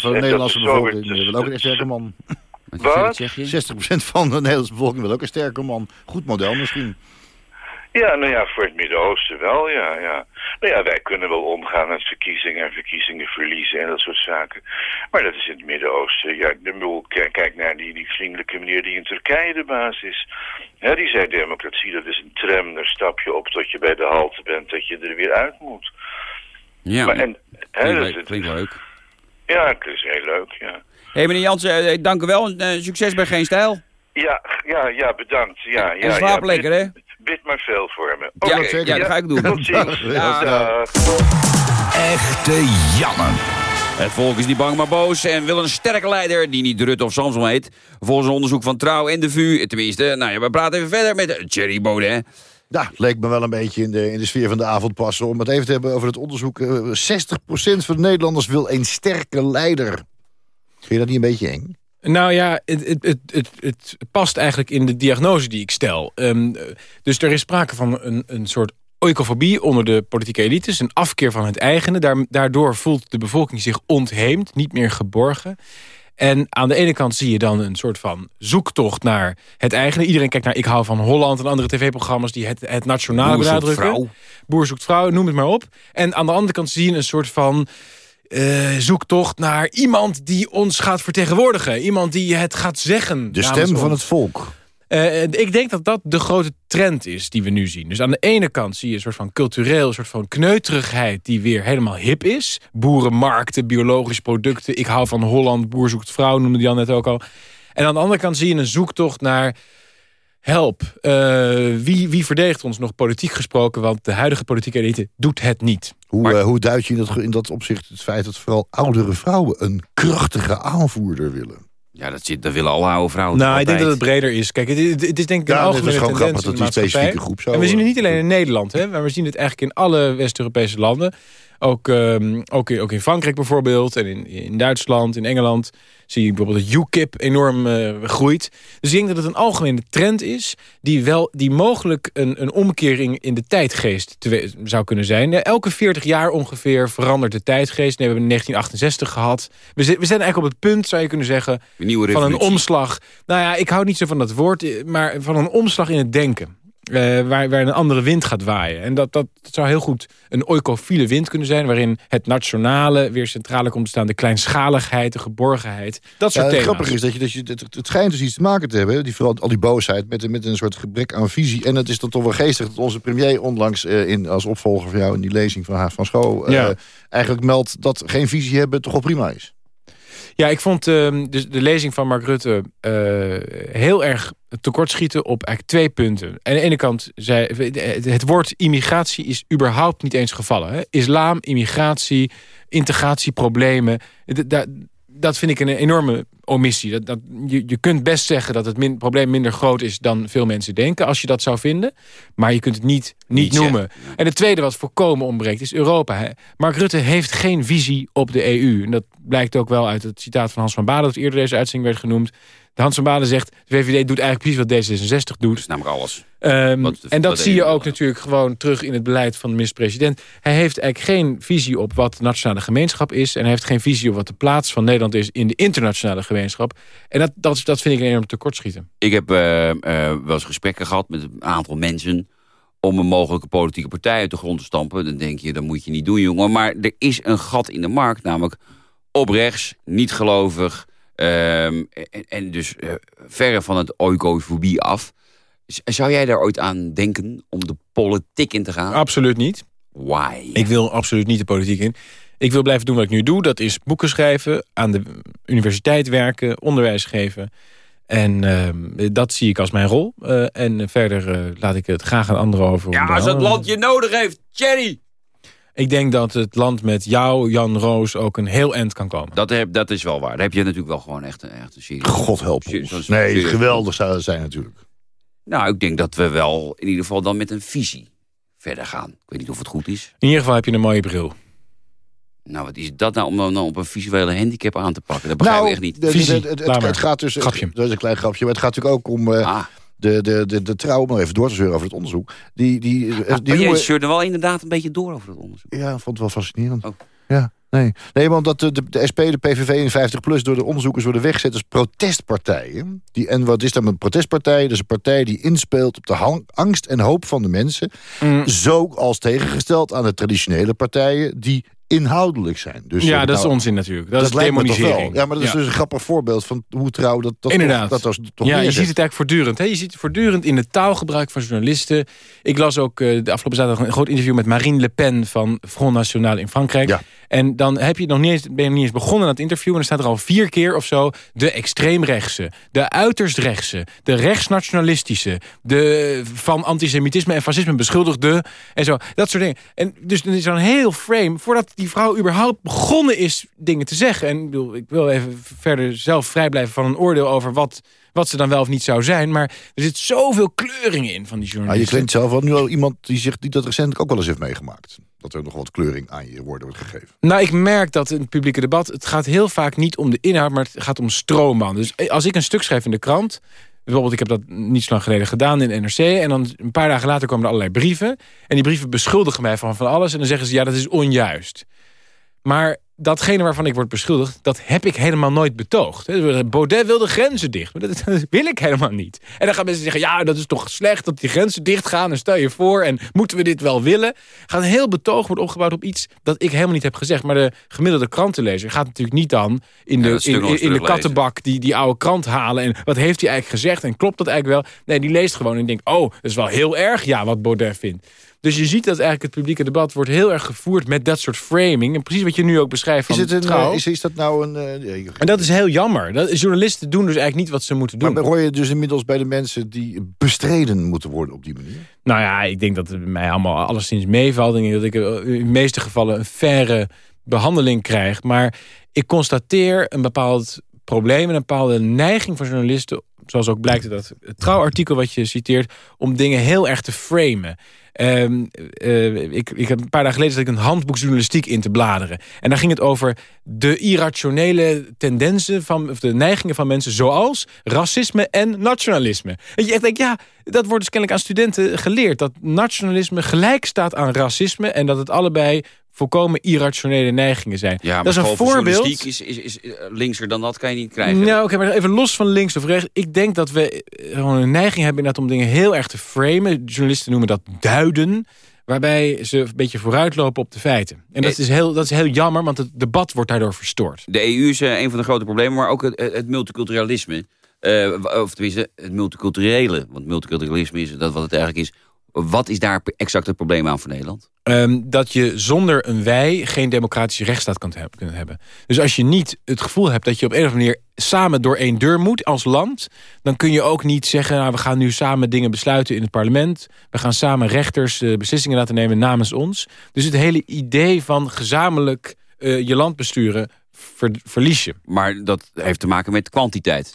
van de Nederlandse bevolking wil ook een sterke man. Wat? 60% van de Nederlandse bevolking wil ook een sterke man. Goed model misschien. Ja, nou ja, voor het Midden-Oosten wel, ja, ja. Nou ja, wij kunnen wel omgaan met verkiezingen en verkiezingen verliezen en dat soort zaken. Maar dat is in het Midden-Oosten, ja, de kijk, naar die, die vriendelijke meneer die in Turkije de baas is. Ja, die zei democratie, dat is een tram, daar stap je op tot je bij de halte bent, dat je er weer uit moet. Ja, maar, en, hè, klinkt, dat, klinkt leuk. Ja, het is heel leuk, ja. Hé, hey, meneer Jansen, uh, dank u wel. Uh, succes bij Geen Stijl. Ja, ja, ja, bedankt. Ja, ja, en slaap ja, lekker, hè? Bid maar veel voor me. Ja, Oké, ja, dat ga ik doen. Tot ziens. Dag. Echte jammer. Het volk is niet bang maar boos en wil een sterke leider die niet Rutte of Samson heet. Volgens een onderzoek van Trouw en de VU, tenminste, nou ja, we praten even verder met Thierry Baudet. Ja, leek me wel een beetje in de, in de sfeer van de avond passen. Om het even te hebben over het onderzoek. Uh, 60% van de Nederlanders wil een sterke leider. Vind je dat niet een beetje eng? Nou ja, het, het, het, het, past eigenlijk in de diagnose die ik stel. Um, dus er is sprake van een, een soort oikofobie onder de politieke elites. Een afkeer van het eigene. Daardoor voelt de bevolking zich ontheemd, niet meer geborgen. En aan de ene kant zie je dan een soort van zoektocht naar het eigene. Iedereen kijkt naar Ik hou van Holland en andere tv-programma's... die het, het nationale Boer zoekt benadrukken. vrouw. Boer zoekt vrouw, noem het maar op. En aan de andere kant zie je een soort van uh, zoektocht naar iemand die ons gaat vertegenwoordigen. Iemand die het gaat zeggen. De stem van het volk. Uh, ik denk dat dat de grote trend is die we nu zien. Dus aan de ene kant zie je een soort van cultureel... een soort van kneuterigheid die weer helemaal hip is. Boerenmarkten, biologische producten. Ik hou van Holland, boer zoekt vrouw, noemde die al net ook al. En aan de andere kant zie je een zoektocht naar... help, uh, wie, wie verdedigt ons nog politiek gesproken... want de huidige politieke elite doet het niet. Hoe, maar, uh, hoe duid je in dat, in dat opzicht het feit dat vooral oudere vrouwen... een krachtige aanvoerder willen? Ja, dat, zit, dat willen alle oude vrouwen Nou, altijd. ik denk dat het breder is. Kijk, het, het, het is denk ik een ja, algemene is gewoon tendens grappig dat die specifieke groep zo... En we zien het niet alleen in Nederland, hè, maar we zien het eigenlijk in alle West-Europese landen. Ook, um, ook, in, ook in Frankrijk bijvoorbeeld en in, in Duitsland, in Engeland zie je bijvoorbeeld dat UKIP enorm uh, groeit. Dus ik denk dat het een algemene trend is die, wel, die mogelijk een, een omkering in de tijdgeest te, zou kunnen zijn. Elke 40 jaar ongeveer verandert de tijdgeest. We hebben in 1968 gehad. We, we zijn eigenlijk op het punt, zou je kunnen zeggen, een van een omslag. Nou ja, ik hou niet zo van dat woord, maar van een omslag in het denken. Uh, waar, waar een andere wind gaat waaien. En dat, dat zou heel goed een oikofiele wind kunnen zijn... waarin het nationale weer centrale komt te staan. De kleinschaligheid, de geborgenheid. Dat soort ja, thema's. grappig is dat je, dat je het, het schijnt dus iets te maken te hebben... Die, vooral al die boosheid met, met een soort gebrek aan visie. En het is dan toch wel geestig dat onze premier onlangs... Uh, in, als opvolger van jou in die lezing van Haag van Schoo... Uh, ja. eigenlijk meldt dat geen visie hebben toch wel prima is. Ja, ik vond uh, de, de lezing van Mark Rutte uh, heel erg tekortschieten op eigenlijk twee punten. Aan de ene kant, zei, het woord immigratie is überhaupt niet eens gevallen. Hè? Islam, immigratie, integratieproblemen. Dat, vind ik een enorme omissie. Dat, dat, je, je kunt best zeggen dat het min, probleem minder groot is dan veel mensen denken... als je dat zou vinden. Maar je kunt het niet, niet, Niet noemen. En het tweede wat voorkomen ontbreekt is Europa. Hè. Mark Rutte heeft geen visie op de EU. En dat blijkt ook wel uit het citaat van Hans van Baden... dat eerder deze uitzending werd genoemd. De Hans van Baden zegt, de VVD doet eigenlijk precies wat D66 doet. Dat is namelijk alles. Um, de- en dat zie je ook natuurlijk gewoon terug in het beleid van de minister-president. Hij heeft eigenlijk geen visie op wat de nationale gemeenschap is. En hij heeft geen visie op wat de plaats van Nederland is in de internationale gemeenschap. En dat, dat, dat vind ik een enorm tekortschieten. Ik heb eh, eh, wel eens gesprekken gehad met een aantal mensen... om een mogelijke politieke partij uit de grond te stampen. Dan denk je, dat moet je niet doen, jongen. Maar er is een gat in de markt, namelijk op rechts, niet gelovig... ehm, en, en dus eh, verre van het oikofobie af. Zou jij daar ooit aan denken om de politiek in te gaan? Absoluut niet. Why? Ik wil absoluut niet de politiek in. Ik wil blijven doen wat ik nu doe. Dat is boeken schrijven, aan de universiteit werken, onderwijs geven. En ehm, dat zie ik als mijn rol. Eh, en verder eh, laat ik het graag aan anderen over. Ja, als het land je nodig heeft, Thierry! Ik denk dat het land met jou, Jan Roos, ook een heel eind kan komen. Dat, heb, dat is wel waar. Daar heb je natuurlijk wel gewoon echt, een- echt een serie. God help ons. Nee, geweldig zou dat zijn natuurlijk. Nou, ik denk dat we wel in ieder geval dan met een visie verder gaan. Ik weet niet of het goed is. In ieder geval heb je een mooie bril. Nou, wat is dat nou om dan op een visuele handicap aan te pakken? Dat begrijp ik Nou, echt niet. het, het, Laat maar. het gaat dus... Grapje. Dat is een klein grapje. Maar het gaat natuurlijk ook om... eh, Ah, de, de, de, de trouw, om nog even door te zeuren over het onderzoek. Die, die, eh, ah, die maar jongen- je zeurde wel inderdaad een beetje door over het onderzoek. Ja, ik vond het wel fascinerend. Oh. Ja, nee. Nee, want dat de, de, de SP, de PVV en 50PLUS door de onderzoekers worden weggezet als protestpartijen. Die, en wat is dan een protestpartij? Dat is een partij die inspeelt op de hang- angst en hoop van de mensen. Mm. Zo als tegengesteld aan de traditionele partijen die inhoudelijk zijn. Dus ja, eh, dat is nou, onzin natuurlijk. Dat, is demonisering. wel. Ja, maar dat is Ja. dus een grappig voorbeeld van hoe trouw dat, dat Inderdaad. toch, dat was toch ja, je ziet het eigenlijk voortdurend. Hè? Je ziet het voortdurend in het taalgebruik van journalisten. Ik las ook eh, de afgelopen zaterdag een groot interview met Marine Le Pen van Front National in Frankrijk. Ja. En dan heb je nog niet eens, ben je nog niet eens begonnen aan het interview. En dan staat er al vier keer of zo de extreemrechtse, de uiterst rechtse, de rechtsnationalistische, de van antisemitisme en fascisme beschuldigde en zo. Dat soort dingen. En dus dan is er een heel frame voordat die vrouw überhaupt begonnen is dingen te zeggen. En ik, bedoel, ik wil even verder zelf vrij blijven van een oordeel over wat, wat ze dan wel of niet zou zijn. Maar er zit zoveel kleuring in van die Ah, journalisten. je klinkt zelf wel nu al iemand die, zich, die dat recentelijk ook wel eens heeft meegemaakt. Dat er nog wat kleuring aan je woorden wordt gegeven. Nou, ik merk dat in het publieke debat... het gaat heel vaak niet om de inhoud, maar het gaat om stroomman. Dus als ik een stuk schrijf in de krant... bijvoorbeeld, ik heb dat niet zo lang geleden gedaan in NRC... en dan een paar dagen later komen er allerlei brieven... en die brieven beschuldigen mij van van alles... en dan zeggen ze, ja, dat is onjuist. Maar datgene waarvan ik word beschuldigd... dat heb ik helemaal nooit betoogd. hè. Baudet wil de grenzen dicht. Maar dat, dat wil ik helemaal niet. En dan gaan mensen zeggen... ja, dat is toch slecht dat die grenzen dicht gaan... en stel je voor, en moeten we dit wel willen? Gaat een heel betoog wordt opgebouwd op iets... dat ik helemaal niet heb gezegd. Maar de gemiddelde krantenlezer gaat natuurlijk niet dan... in de, in, de kattenbak die, die oude krant halen... en wat heeft hij eigenlijk gezegd en klopt dat eigenlijk wel? Nee, die leest gewoon en denkt... oh, dat is wel heel erg, ja, wat Baudet vindt. Dus je ziet dat eigenlijk het publieke debat wordt heel erg gevoerd met dat soort framing. En precies wat je nu ook beschrijft van Is, het een, trouw. eh, is, is dat nou een... eh, En dat is heel jammer. Dat, journalisten doen dus eigenlijk niet wat ze moeten doen. maar hoor je dus inmiddels bij de mensen die bestreden moeten worden op die manier? Nou ja, ik denk dat het bij mij allemaal alleszins meevalt. Ik denk dat ik eh, in de meeste gevallen een faire behandeling krijg. Maar ik constateer een bepaald probleem... en een bepaalde neiging van journalisten... zoals ook blijkt dat trouwartikel wat je citeert... om dingen heel erg te framen. Ehm, eh, ik, ik heb een paar dagen geleden zat ik een handboek journalistiek in te bladeren. En daar ging het over de irrationele tendensen van, of de neigingen van mensen zoals racisme en nationalisme. En je denkt, ja, dat wordt dus aan studenten geleerd. Dat nationalisme gelijk staat aan racisme en dat het allebei volkomen irrationele neigingen zijn. Ja, maar dat is een voorbeeld. Is, is, is eh, linkser dan dat kan je niet krijgen. Nou, oké, maar even los van links of rechts. Ik denk dat we eh, gewoon een neiging hebben inderdaad om dingen heel erg te framen. Journalisten noemen dat duiden. Waarbij ze een beetje vooruitlopen op de feiten. En dat Eh, is heel, dat is heel jammer, want het debat wordt daardoor verstoord. De EU is een van de grote problemen, maar ook het, het multiculturalisme. Of tenminste, het multiculturele. Want multiculturalisme is dat wat het eigenlijk is. Wat is daar exact het probleem aan voor Nederland? Ehm, dat je zonder een wij geen democratische rechtsstaat kan kunnen hebben. Dus als je niet het gevoel hebt dat je op een of andere manier samen door één deur moet als land, dan kun je ook niet zeggen, nou, we gaan nu samen dingen besluiten in het parlement. We gaan samen rechters eh, beslissingen laten nemen namens ons. Dus het hele idee van gezamenlijk eh, je land besturen ver- verlies je. Maar dat heeft te maken met kwantiteit.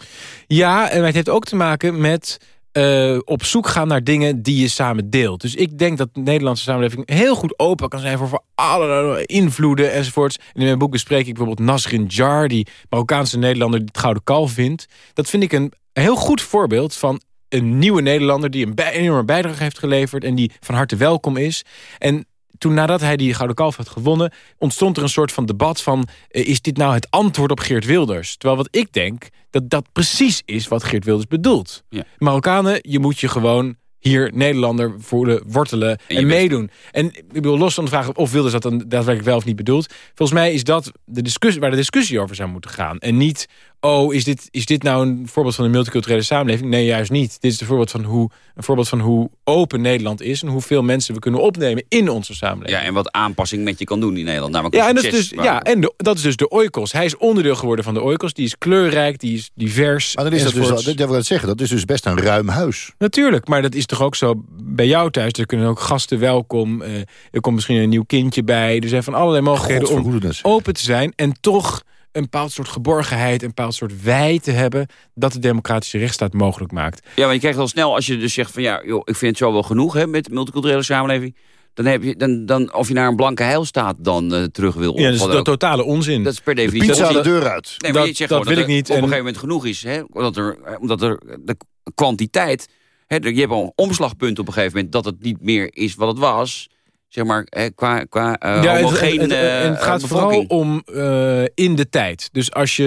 Ja, en het heeft ook te maken met eh, op zoek gaan naar dingen die je samen deelt. Dus ik denk dat de Nederlandse samenleving heel goed open kan zijn... voor, voor allerlei invloeden enzovoorts. En in mijn boek bespreek ik bijvoorbeeld Nasrin Jar... die Marokkaanse Nederlander die het Gouden Kalf vindt. Dat vind ik een heel goed voorbeeld van een nieuwe Nederlander... die een enorme bijdrage heeft geleverd... en die van harte welkom is. En toen nadat hij die Gouden Kalf had gewonnen... ontstond er een soort van debat van... eh, is dit nou het antwoord op Geert Wilders? Terwijl wat ik denk, dat dat precies is wat Geert Wilders bedoelt. Ja. Marokkanen, je moet je gewoon hier Nederlander voelen, wortelen en, meedoen. En ik bedoel, los van de vraag of Wilders dat dan daadwerkelijk wel of niet bedoelt... volgens mij is dat de discussie, waar de discussie over zou moeten gaan. En niet, oh, is dit, is dit nou een voorbeeld van een multiculturele samenleving? Nee, juist niet. Dit is een voorbeeld van hoe, een voorbeeld van hoe open Nederland is... en hoeveel mensen we kunnen opnemen in onze samenleving. Ja, en wat aanpassing met je kan doen in Nederland. Namelijk Ja, en dat is dus, ja, en de- dat is dus de oikos. Hij is onderdeel geworden van de oikos. Die is kleurrijk, die is divers. Maar dan is dat dus, al- dat wil ik zeggen, dat is dus best een ruim huis. Natuurlijk, maar dat is toch ook zo bij jou thuis. Er kunnen ook gasten welkom. eh, er komt misschien een nieuw kindje bij. Er zijn van allerlei mogelijkheden om open te zijn. En toch een bepaald soort geborgenheid... een bepaald soort wij te hebben... dat de democratische rechtsstaat mogelijk maakt. Ja, maar je krijgt al snel als je dus zegt van... ja, joh, ik vind het zo wel genoeg hè, met de multiculturele samenleving... Dan heb je, dan, dan, of je naar een blanke heilstaat dan uh, terug wil. Ja, dat is de totale onzin. Dat is per definitie. Pizza de deur uit. Nee, maar dat, je zegt dat gewoon wil dat ik niet. op een En- gegeven moment genoeg is. Hè? Omdat, er, omdat er de kwantiteit... Hè, je hebt al een omslagpunt op een gegeven moment... dat het niet meer is wat het was. Zeg maar, hè, qua, qua uh, Ja, het, homogeen het, het- eh, en het gaat vooral om eh, in de tijd. Dus als je,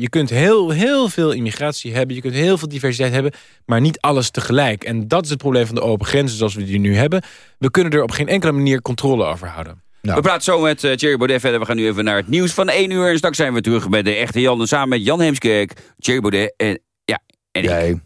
je kunt heel, heel veel immigratie hebben, je kunt heel veel diversiteit hebben, maar niet alles tegelijk. En dat is het probleem van de open grenzen zoals we die nu hebben. We kunnen er op geen enkele manier controle over houden. We praten zo met uh, Thierry Baudet verder. We gaan nu even naar het nieuws van 1 uur. En straks zijn we terug bij de echte Jan. En samen met Jan Heemskerk, Thierry Baudet en, ja, en ik. Jij.